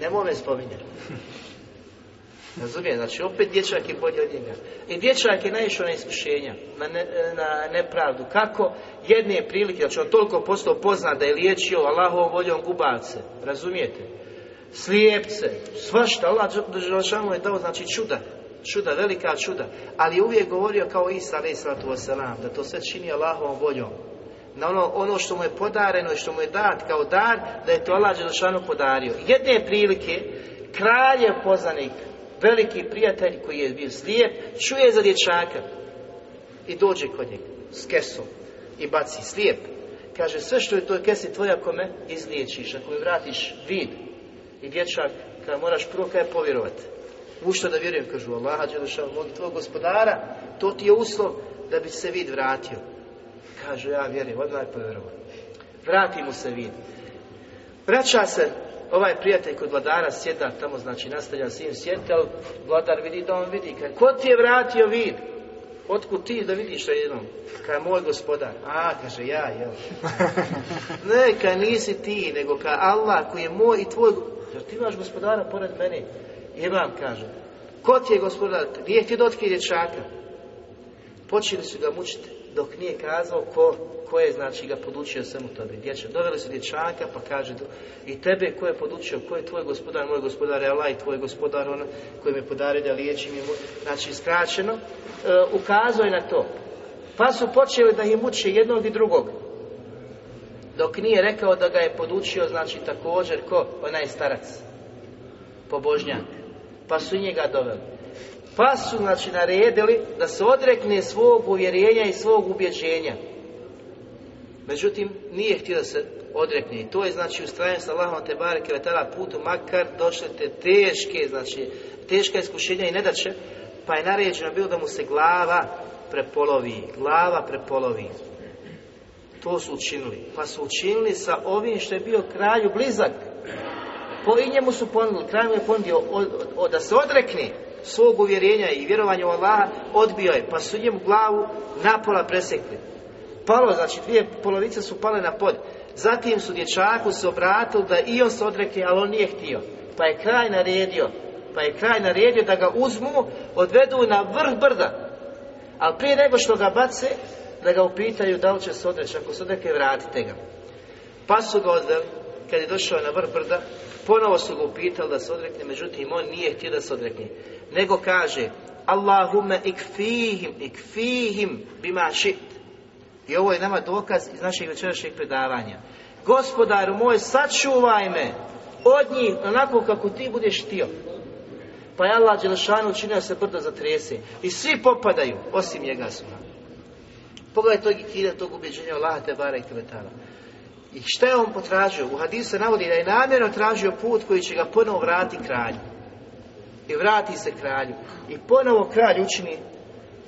Nemoj me spominjati. Razumije, znači opet dječak je bolji od njega. I dječak je naišao na iskušenja, na, na nepravdu. Kako? Jedne prilike, znači on toliko postao poznat da je liječio Allahovom voljom gubavce. Razumijete? Slijepce, svašta. Allah Đelešanu je dao, znači čuda. Čuda, velika čuda. Ali uvijek govorio kao Isa, alaihissalatu wasalam, da to sve čini Allahovom voljom. Na ono, ono što mu je podareno i što mu je dat kao dar, da je to Allah Đelešanu podario. Jedne prilike, kraljev poznanik, veliki prijatelj koji je bio slijep, čuje za dječaka i dođe kod njega s kesom i baci slijep. Kaže, sve što je to kesi tvoja ako me izliječiš, ako mi vratiš vid. I dječak, kada moraš prvo kada je povjerovati. U što da vjerujem, kažu Allaha Đelešanu, mog tvojeg gospodara, to ti je uslov da bi se vid vratio. Kaže, ja vjerujem, odmah je povjerovao. Vrati mu se vid. Vraća se ovaj prijatelj kod vladara sjeda tamo, znači nastavlja s njim sjeti, ali vladar vidi da on vidi. Kaj, ko ti je vratio vid? Otkud ti da vidiš jednom? Kaj moj gospodar. A, kaže, ja, jel? ne, kaj nisi ti, nego kaj Allah koji je moj i tvoj. Jer ti imaš gospodara pored mene? Imam, kaže. Ko ti je gospodar? Nije ti dotki dječaka. Počeli su ga mučiti dok nije kazao ko, ko je znači ga podučio samo tome. Dječak, doveli su dječaka pa kaže i tebe ko je podučio, ko je tvoj gospodar, moj gospodar je Allah i tvoj gospodar on koji me podario da liječim je znači skraćeno, e, ukazao je na to. Pa su počeli da ih muče jednog i drugog. Dok nije rekao da ga je podučio, znači također ko? Onaj starac. Pobožnjak. Pa su njega doveli. Pa su, znači, naredili da se odrekne svog uvjerenja i svog ubjeđenja. Međutim, nije htio da se odrekne. I to je, znači, u strajanju sa Allahom te bareke vetala putu, makar došle te teške, znači, teška iskušenja i nedaće, pa je naređeno bilo da mu se glava prepolovi. Glava prepolovi. To su učinili. Pa su učinili sa ovim što je bio kralju blizak. Po i njemu su ponudili. Kralj mu je ponudio da se odrekne svog uvjerenja i vjerovanja u Allaha odbio je, pa su njemu glavu napola presekli. Palo, znači dvije polovice su pale na pod. Zatim su dječaku se obratili da i on se odrekne, ali on nije htio. Pa je kraj naredio, pa je kraj naredio da ga uzmu, odvedu na vrh brda. Ali prije nego što ga bace, da ga upitaju da li će se odreći. Ako se odrekne, vratite ga. Pa su ga odveli, kad je došao na vrh brda, ponovo su ga upitali da se odrekne, međutim on nije htio da se odrekne nego kaže Allahumme ikfihim, ikfihim bima šit. I ovo je nama dokaz iz našeg večerašnjeg predavanja. gospodaru moj, sačuvaj me od njih onako kako ti budeš htio. Pa je Allah Đelešanu učinio se brdo zatrese. I svi popadaju, osim njega su. Pogledaj tog ikida, tog ubjeđenja Allaha te bare i kvetala. I šta je on potražio? U hadisu se navodi da je namjerno tražio put koji će ga ponovo vratiti kralju. I vrati se kralju. I ponovo kralj učini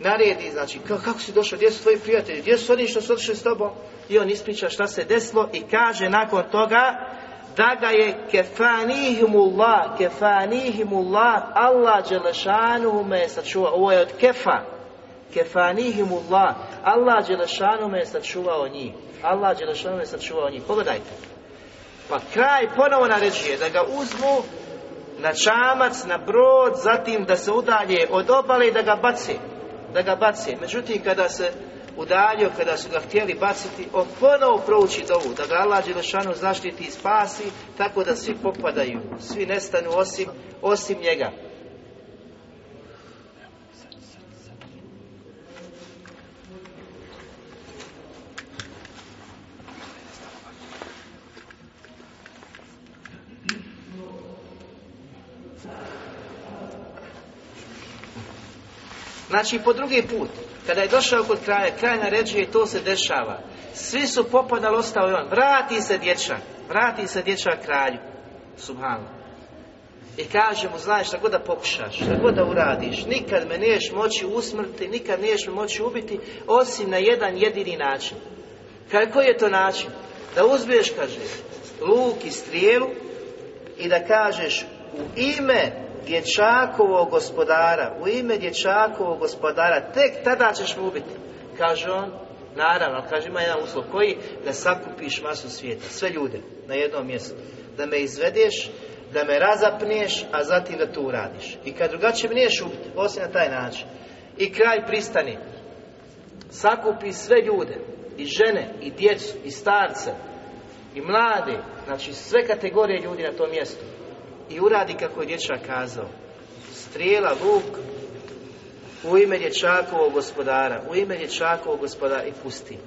naredi, znači, kako si došao, gdje su tvoji prijatelji, gdje su oni što su otišli s tobom? I on ispriča šta se desilo i kaže nakon toga da ga je kefanihimullah, kefanihimullah, Allah Đelešanuhu me sačuva, ovo je od kefa, kefanihimullah, Allah Đelešanu me sačuvao njih, Allah Đelešanu me sačuvao njih, pogledajte. Pa kraj ponovo naređuje da ga uzmu na čamac, na brod, zatim da se udalje od obale i da ga baci, da ga baci. Međutim, kada se udaljio kada su ga htjeli baciti, on ponovo prouči dovu, da ga Allah Đelešanu zaštiti i spasi, tako da svi popadaju, svi nestanu osim, osim njega. Znači, po drugi put, kada je došao kod kraja, kraj naređuje to se dešava. Svi su popadali, ostao je on. Vrati se dječak, vrati se dječak kralju. Subhano. I kaže mu, znaš, šta god da pokušaš, šta god da uradiš, nikad me neš moći usmrti, nikad neš me moći ubiti, osim na jedan jedini način. Kaj, koji je to način? Da uzmiješ, kaže, luk i strijelu i da kažeš u ime dječakovog gospodara, u ime dječakovog gospodara, tek tada ćeš mu ubiti. Kaže on, naravno, kaže ima jedan uslov koji, da sakupiš masu svijeta, sve ljude na jednom mjestu, da me izvedeš, da me razapneš, a zatim da to uradiš. I kad drugačije mi niješ ubiti, osim na taj način. I kraj pristani. Sakupi sve ljude, i žene, i djecu, i starce, i mlade, znači sve kategorije ljudi na tom mjestu i uradi kako je dječak kazao. Strijela, luk, u ime dječakovog gospodara, u ime dječakovog gospodara i pusti.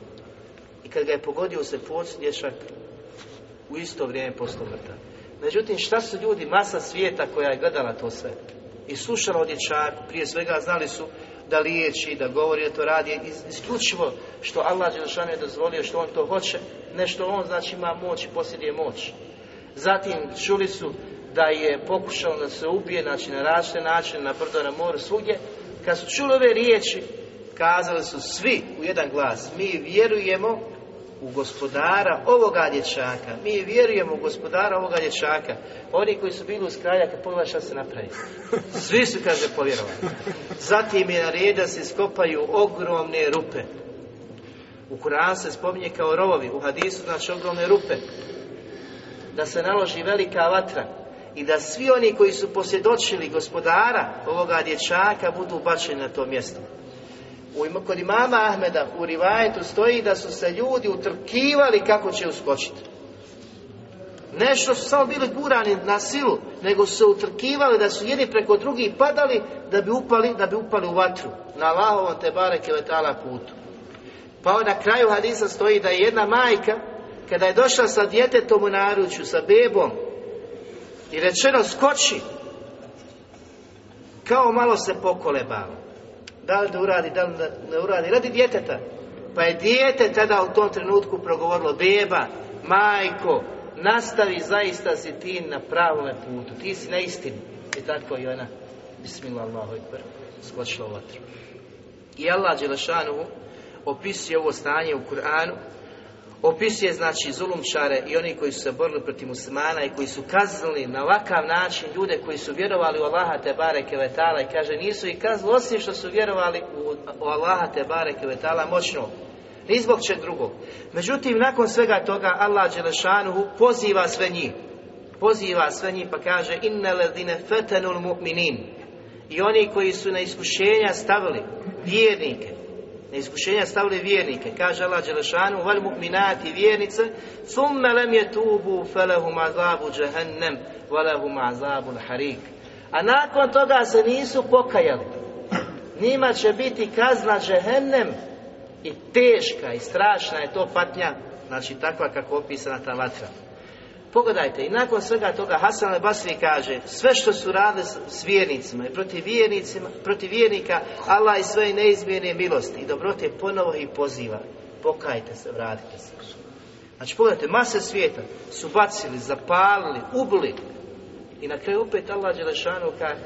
I kad ga je pogodio se poc, dječak u isto vrijeme postao mrtav. Međutim, šta su ljudi, masa svijeta koja je gledala to sve i slušala o dječaku, prije svega znali su da liječi, da govori, da to radi, isključivo što Allah Đelšanu je dozvolio, što on to hoće, nešto on znači ima moć i posjeduje moć. Zatim čuli su da je pokušao da se ubije, znači na različite načine, na brdo, na moru, svugdje, kad su čuli ove riječi, kazali su svi u jedan glas, mi vjerujemo u gospodara ovoga dječaka, mi vjerujemo u gospodara ovoga dječaka. Oni koji su bili uz kralja, kad pogledaj šta se napravi. Svi su, kaže, povjerovali. Zatim je nared da se skopaju ogromne rupe. U Kur'an se spominje kao rovovi, u hadisu znači ogromne rupe. Da se naloži velika vatra, i da svi oni koji su posvjedočili gospodara ovoga dječaka budu bačeni na to mjesto. U, kod imama Ahmeda u Rivajetu stoji da su se ljudi utrkivali kako će uskočiti. Nešto su samo bili gurani na silu, nego su se utrkivali da su jedni preko drugih padali da bi upali, da bi upali u vatru. Na Allahovom te bareke letala putu. Pa na kraju hadisa stoji da je jedna majka, kada je došla sa djetetom u naručju, sa bebom, i rečeno skoči. Kao malo se pokolebalo da li da uradi, da li da ne uradi radi djeteta. Pa je dijete tada u tom trenutku progovorilo beba, majko nastavi zaista si ti na pravome putu. Ti si na istinu i tako i ona bismillah Allahu skočila u vatru. I Allah Đelešanu opisuje ovo stanje u Kur'anu opisuje znači zulumčare i oni koji su se borili protiv muslimana i koji su kaznili na ovakav način ljude koji su vjerovali u Allaha te bareke vetala i kaže nisu i kaznili osim što su vjerovali u, u Allaha te bareke vetala moćno ni zbog čeg drugog. Međutim nakon svega toga Allah Đelešanuhu poziva sve njih. Poziva sve njih pa kaže inne ledine fetenul mu'minin. I oni koji su na iskušenja stavili vjernike na iskušenja stavili vjernike. Kaže Allah Đelešanu, val mu'minati vjernice, thumme lem je tubu felehum azabu džehennem, velehum azabu harik. A nakon toga se nisu pokajali. Njima će biti kazna džehennem i teška i strašna je to patnja znači takva kako opisana ta vatra. Pogledajte, i nakon svega toga Hasan al-Basri kaže, sve što su radili s vjernicima i protiv vjernicima, protiv vjernika, Allah i svoje neizmjerne milosti i dobrote ponovo i poziva. Pokajte se, vratite se. Znači, pogledajte, mase svijeta su bacili, zapalili, ubili. I na kraju opet Allah Đelešanu kaže,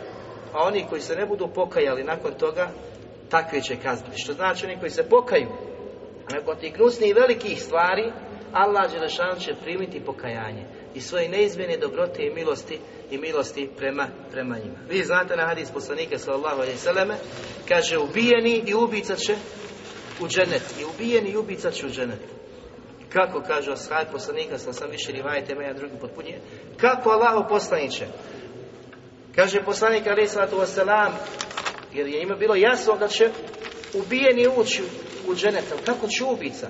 a oni koji se ne budu pokajali nakon toga, takve će kazniti. Što znači oni koji se pokaju, a nakon tih gnusnih i velikih stvari, Allah Đelešanu će primiti pokajanje i svoje neizmjene dobrote i milosti i milosti prema, prema njima. Vi znate na hadis poslanika sallallahu alaihi sallame, kaže ubijeni i ubica će u dženet. I ubijeni i ubica će u dženet. Kako kaže ashab poslanika, sam sam više rivajete, meja drugi potpunje. Kako Allaho poslaniće? Kaže poslanik alaihi sallatu wasalam, jer je njima bilo jasno da će ubijeni ući u dženet. Kako će ubica?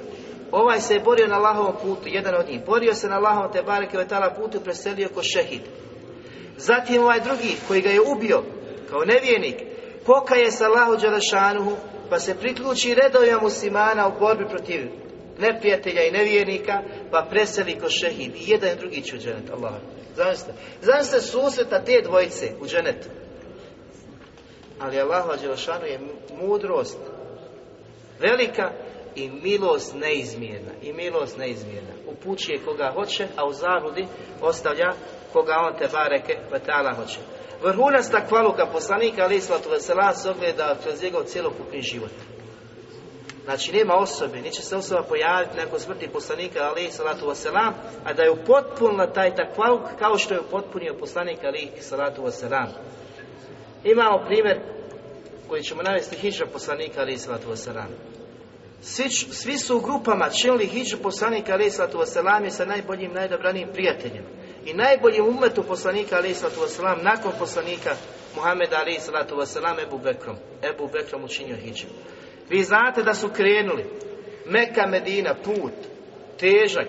Ovaj se je borio na Allahovom putu, jedan od njih. Borio se na Allahovom te bareke vetala putu, preselio ko šehid. Zatim ovaj drugi, koji ga je ubio, kao nevijenik, pokaje se Allahu Đelešanuhu, pa se priključi redovima muslimana u borbi protiv neprijatelja i nevijenika, pa preseli ko šehid. I jedan i drugi će u dženet, Allah. Zamislite, zamislite susreta te dvojice u dženetu. Ali Allah Đelešanu je mudrost velika i milost neizmjerna. I milost neizmjerna. Upućuje koga hoće, a u zabludi ostavlja koga on te bareke vatala hoće. Vrhunac takvaluka poslanika ali islatu vesela se ogleda kroz njegov cjelokupni život. Znači nema osobe, neće se osoba pojaviti nakon smrti poslanika ali salatu wasalam, a da je upotpunila taj takvaluk kao što je upotpunio poslanik ali salatu wasalam. Imamo primjer koji ćemo navesti hijra poslanika ali salatu wasalam. Svi, svi su u grupama činili hijđu poslanika alaih sallatu wasalam sa najboljim, najdobranijim prijateljem. I najbolji umetu poslanika alaih sallatu wasalam nakon poslanika Muhameda alaih sallatu wasalam Ebu Bekrom. Ebu Bekrom učinio hijđu. Vi znate da su krenuli Meka Medina, put, težak,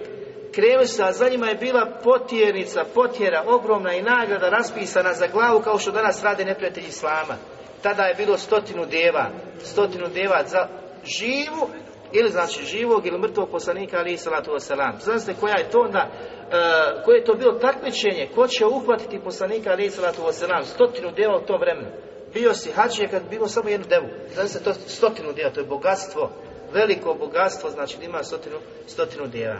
krenuli su, a za njima je bila potjernica, potjera, ogromna i nagrada raspisana za glavu kao što danas rade neprijatelji Islama. Tada je bilo stotinu deva, stotinu deva za živu ili znači živog ili mrtvog poslanika ali i salatu wasalam. Znate koja je to onda, e, koje je to bilo takmičenje, ko će uhvatiti poslanika ali i salatu wasalam, stotinu deva u tom vremenu. Bio si hađije kad bilo samo jednu devu. Znate to stotinu deva, to je bogatstvo, veliko bogatstvo, znači da ima stotinu, stotinu deva.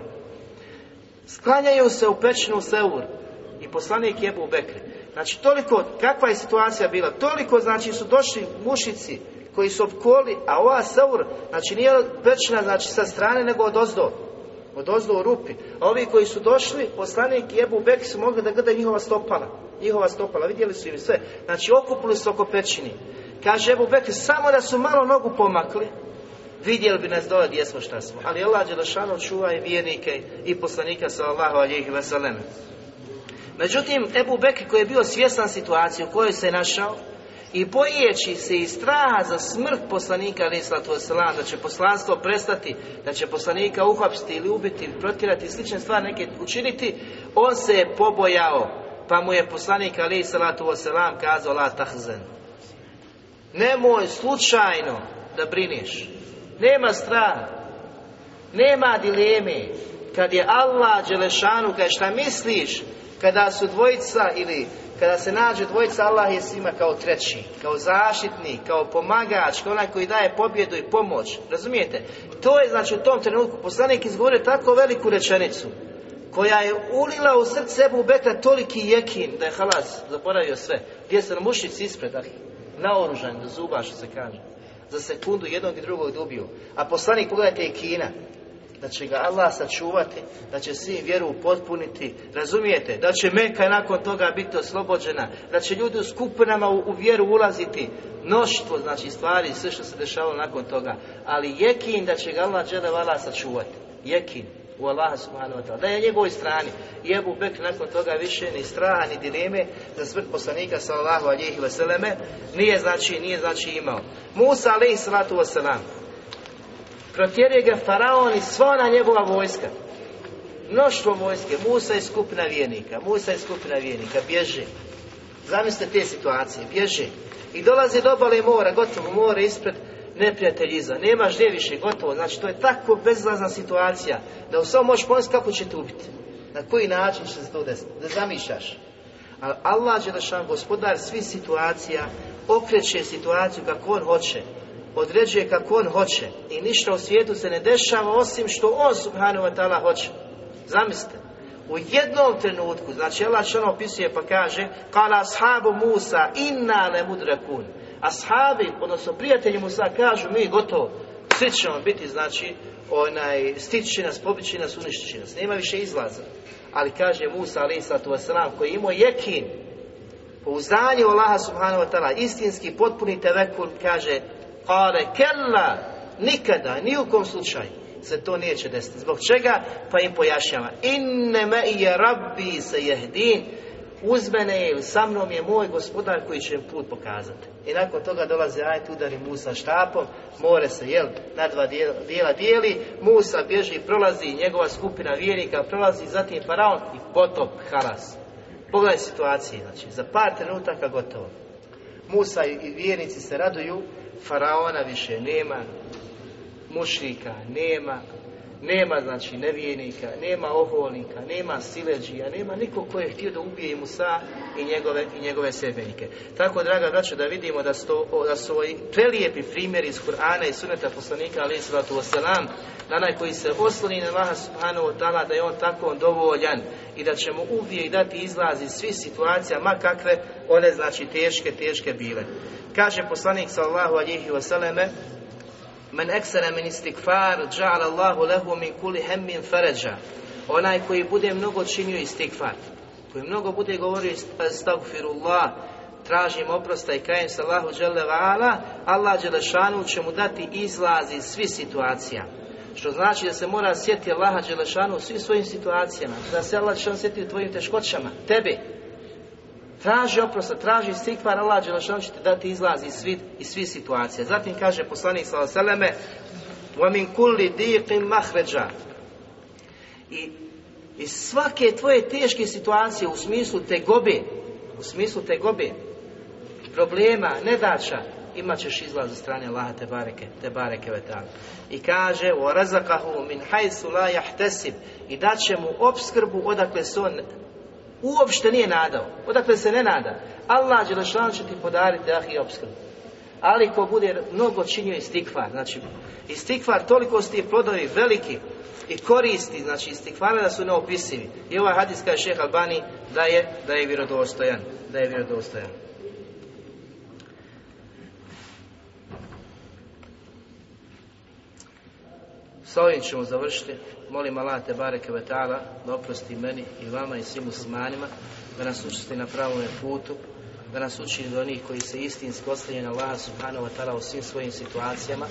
Sklanjaju se u pećinu Seur i poslanik je u Bekri. Znači toliko, kakva je situacija bila, toliko znači su došli mušici, koji su opkoli, a ova saur, znači nije pečna znači sa strane, nego od ozdo. Od ozdo u rupi. A ovi koji su došli, poslanik i Ebu Bek su mogli da gleda njihova stopala. Njihova stopala, vidjeli su im sve. Znači okupili su oko pećini. Kaže Ebu Bek, samo da su malo nogu pomakli, vidjeli bi nas dole gdje smo šta smo. Ali Allah Đelešanu čuva i vjernike i poslanika sallallahu alihi veseleme. Međutim, Ebu Bek koji je bio svjestan situacije u kojoj se je našao, i bojeći se i straha za smrt poslanika ali wasalam, da će poslanstvo prestati, da će poslanika uhapsiti ili ubiti ili protirati slične stvari neke učiniti, on se je pobojao, pa mu je poslanik ali islatu wasalam kazao la tahzen. Nemoj slučajno da brineš. Nema straha. Nema dileme. Kad je Allah Đelešanu, kad šta misliš, kada su dvojica ili kada se nađe dvojica, Allah je svima kao treći, kao zaštitnik, kao pomagač, kao onaj koji daje pobjedu i pomoć. Razumijete? To je znači u tom trenutku poslanik izgovorio tako veliku rečenicu koja je ulila u srce Ebu Bekra toliki jekin da je halas zaboravio sve. Gdje se na mušici ispred, ah, ali naoružan do zuba što se kaže. Za sekundu jednog i drugog dubio. A poslanik, pogledajte, je Kina da će ga Allah sačuvati, da će svi vjeru potpuniti, razumijete, da će Meka nakon toga biti oslobođena, da će ljudi u skupinama u, u vjeru ulaziti, mnoštvo, znači stvari, sve što se dešavalo nakon toga, ali jekin da će ga Allah dželevala sačuvati, jekin u Allaha subhanahu wa ta'ala, da je njegovoj strani. I Ebu Bek nakon toga više ni straha, ni dileme za smrt poslanika sallallahu alihi vseleme nije znači, nije znači imao. Musa alihi salatu wasalam, protjeruje ga faraon i sva ona njegova vojska. Mnoštvo vojske, Musa je skupina vijenika, Musa je skupina vijenika, bježe. Zamislite te situacije, bježe. I dolaze do obale mora, gotovo more ispred, neprijatelj iza, nemaš gdje više, gotovo. Znači, to je tako bezlazna situacija, da u svom možeš pomisliti kako će te ubiti. Na koji način će se to desiti, da zamišljaš. Ali Allah Đelešan, gospodar svih situacija, okreće situaciju kako on hoće, određuje kako on hoće. I ništa u svijetu se ne dešava osim što on subhanahu wa ta'ala hoće. Zamislite, u jednom trenutku, znači Allah što ono opisuje pa kaže kala ashabu Musa inna le mudrakun ashabi, odnosno prijatelji Musa kažu mi gotovo, svi ćemo biti znači onaj, stići nas, pobići nas, uništići nas, nema više izlaza. Ali kaže Musa alaih sallatu wasalam koji imao jekin pouzdanje u Allaha subhanahu wa ta'ala istinski potpuni tevekul kaže kale kella nikada, ni u kom slučaju se to neće desiti. Zbog čega? Pa im pojašnjava. Inne me je rabbi se jehdin. Uz mene je, sa mnom je moj gospodar koji će im put pokazati. I nakon toga dolaze ajte udari Musa štapom, more se jel, na dva dijela dijeli, Musa bježi, prolazi, njegova skupina vjernika prolazi, zatim faraon i potop, halas. Pogledaj situacije, znači, za par trenutaka gotovo. Musa i vjernici se raduju, faraona više nema, mušrika nema, nema znači nevijenika, nema oholnika, nema sileđija, nema niko ko je htio da ubije Musa i njegove, i njegove sebenike. Tako, draga braćo, da vidimo da su, to, da su ovi prelijepi primjeri iz Kur'ana i suneta poslanika, ali sallatu wasalam, na onaj koji se osloni na Allaha subhanahu wa ta'ala, da je on tako dovoljan i da ćemo uvijek dati izlaz iz svih situacija, ma kakve one, znači, teške, teške bile. Kaže poslanik sallahu alihi wasallame, Men eksere min istikfar, dža'ala Allahu lehu min kuli hemmin feređa. Onaj koji bude mnogo činio istikfar, koji mnogo bude govorio astagfirullah, tražim oprosta i kajem se Allahu dželle ala, Allah Đelešanu će mu dati izlaz iz svih situacija. Što znači da se mora sjetiti Allaha Đelešanu u svim svojim situacijama. Da se Allah Đelešanu sjeti u tvojim teškoćama, tebi Traži oprosta, traži stikvar, Allah Đelešanu će ti dati izlaz iz svih, iz svih situacija. Zatim kaže poslanik s.a.v. وَمِنْ كُلِّ دِيقٍ مَحْرَجَا I iz svake tvoje teške situacije u smislu tegobe, u smislu tegobe, problema, nedača, imat ćeš izlaz za strane Allaha te bareke, te bareke vetala. I kaže, وَرَزَقَهُ مِنْ حَيْسُ لَا يَحْتَسِبْ I daće mu obskrbu odakle se on uopšte nije nadao. Odakle se ne nada. Allah Đelešan će ti podariti ah i obskrbu. Ali ko bude mnogo činio istikvar, znači istikvar toliko su ti plodovi veliki i koristi, znači istikvara da su neopisivi. I ovaj hadis kaže šeha Albani da je, da je vjerodostojan, da je vjerodostojan. Sa ovim ćemo završiti. Molim Allah te bareke ve ta'ala da oprosti meni i vama i svim muslimanima, da nas učesti na pravom putu, da nas učini do onih koji se istinski oslanje na Allah subhanahu wa ta'ala u svim svojim situacijama,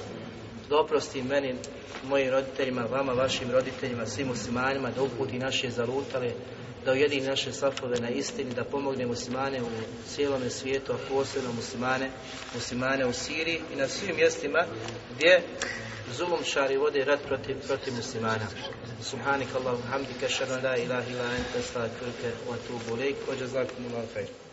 da oprosti meni, mojim roditeljima, vama, vašim roditeljima, svim muslimanima, da uputi naše zalutale, da ujedini naše safove na istini, da pomogne muslimane u cijelome svijetu, a posebno muslimane, muslimane u Siriji i na svim mjestima gdje zulumčari vode rat protiv, protiv muslimana. Subhanik Allahu hamdika, šarna la ilaha ila enta, stakvirke, wa tubu lejk, wa jazakum Allah.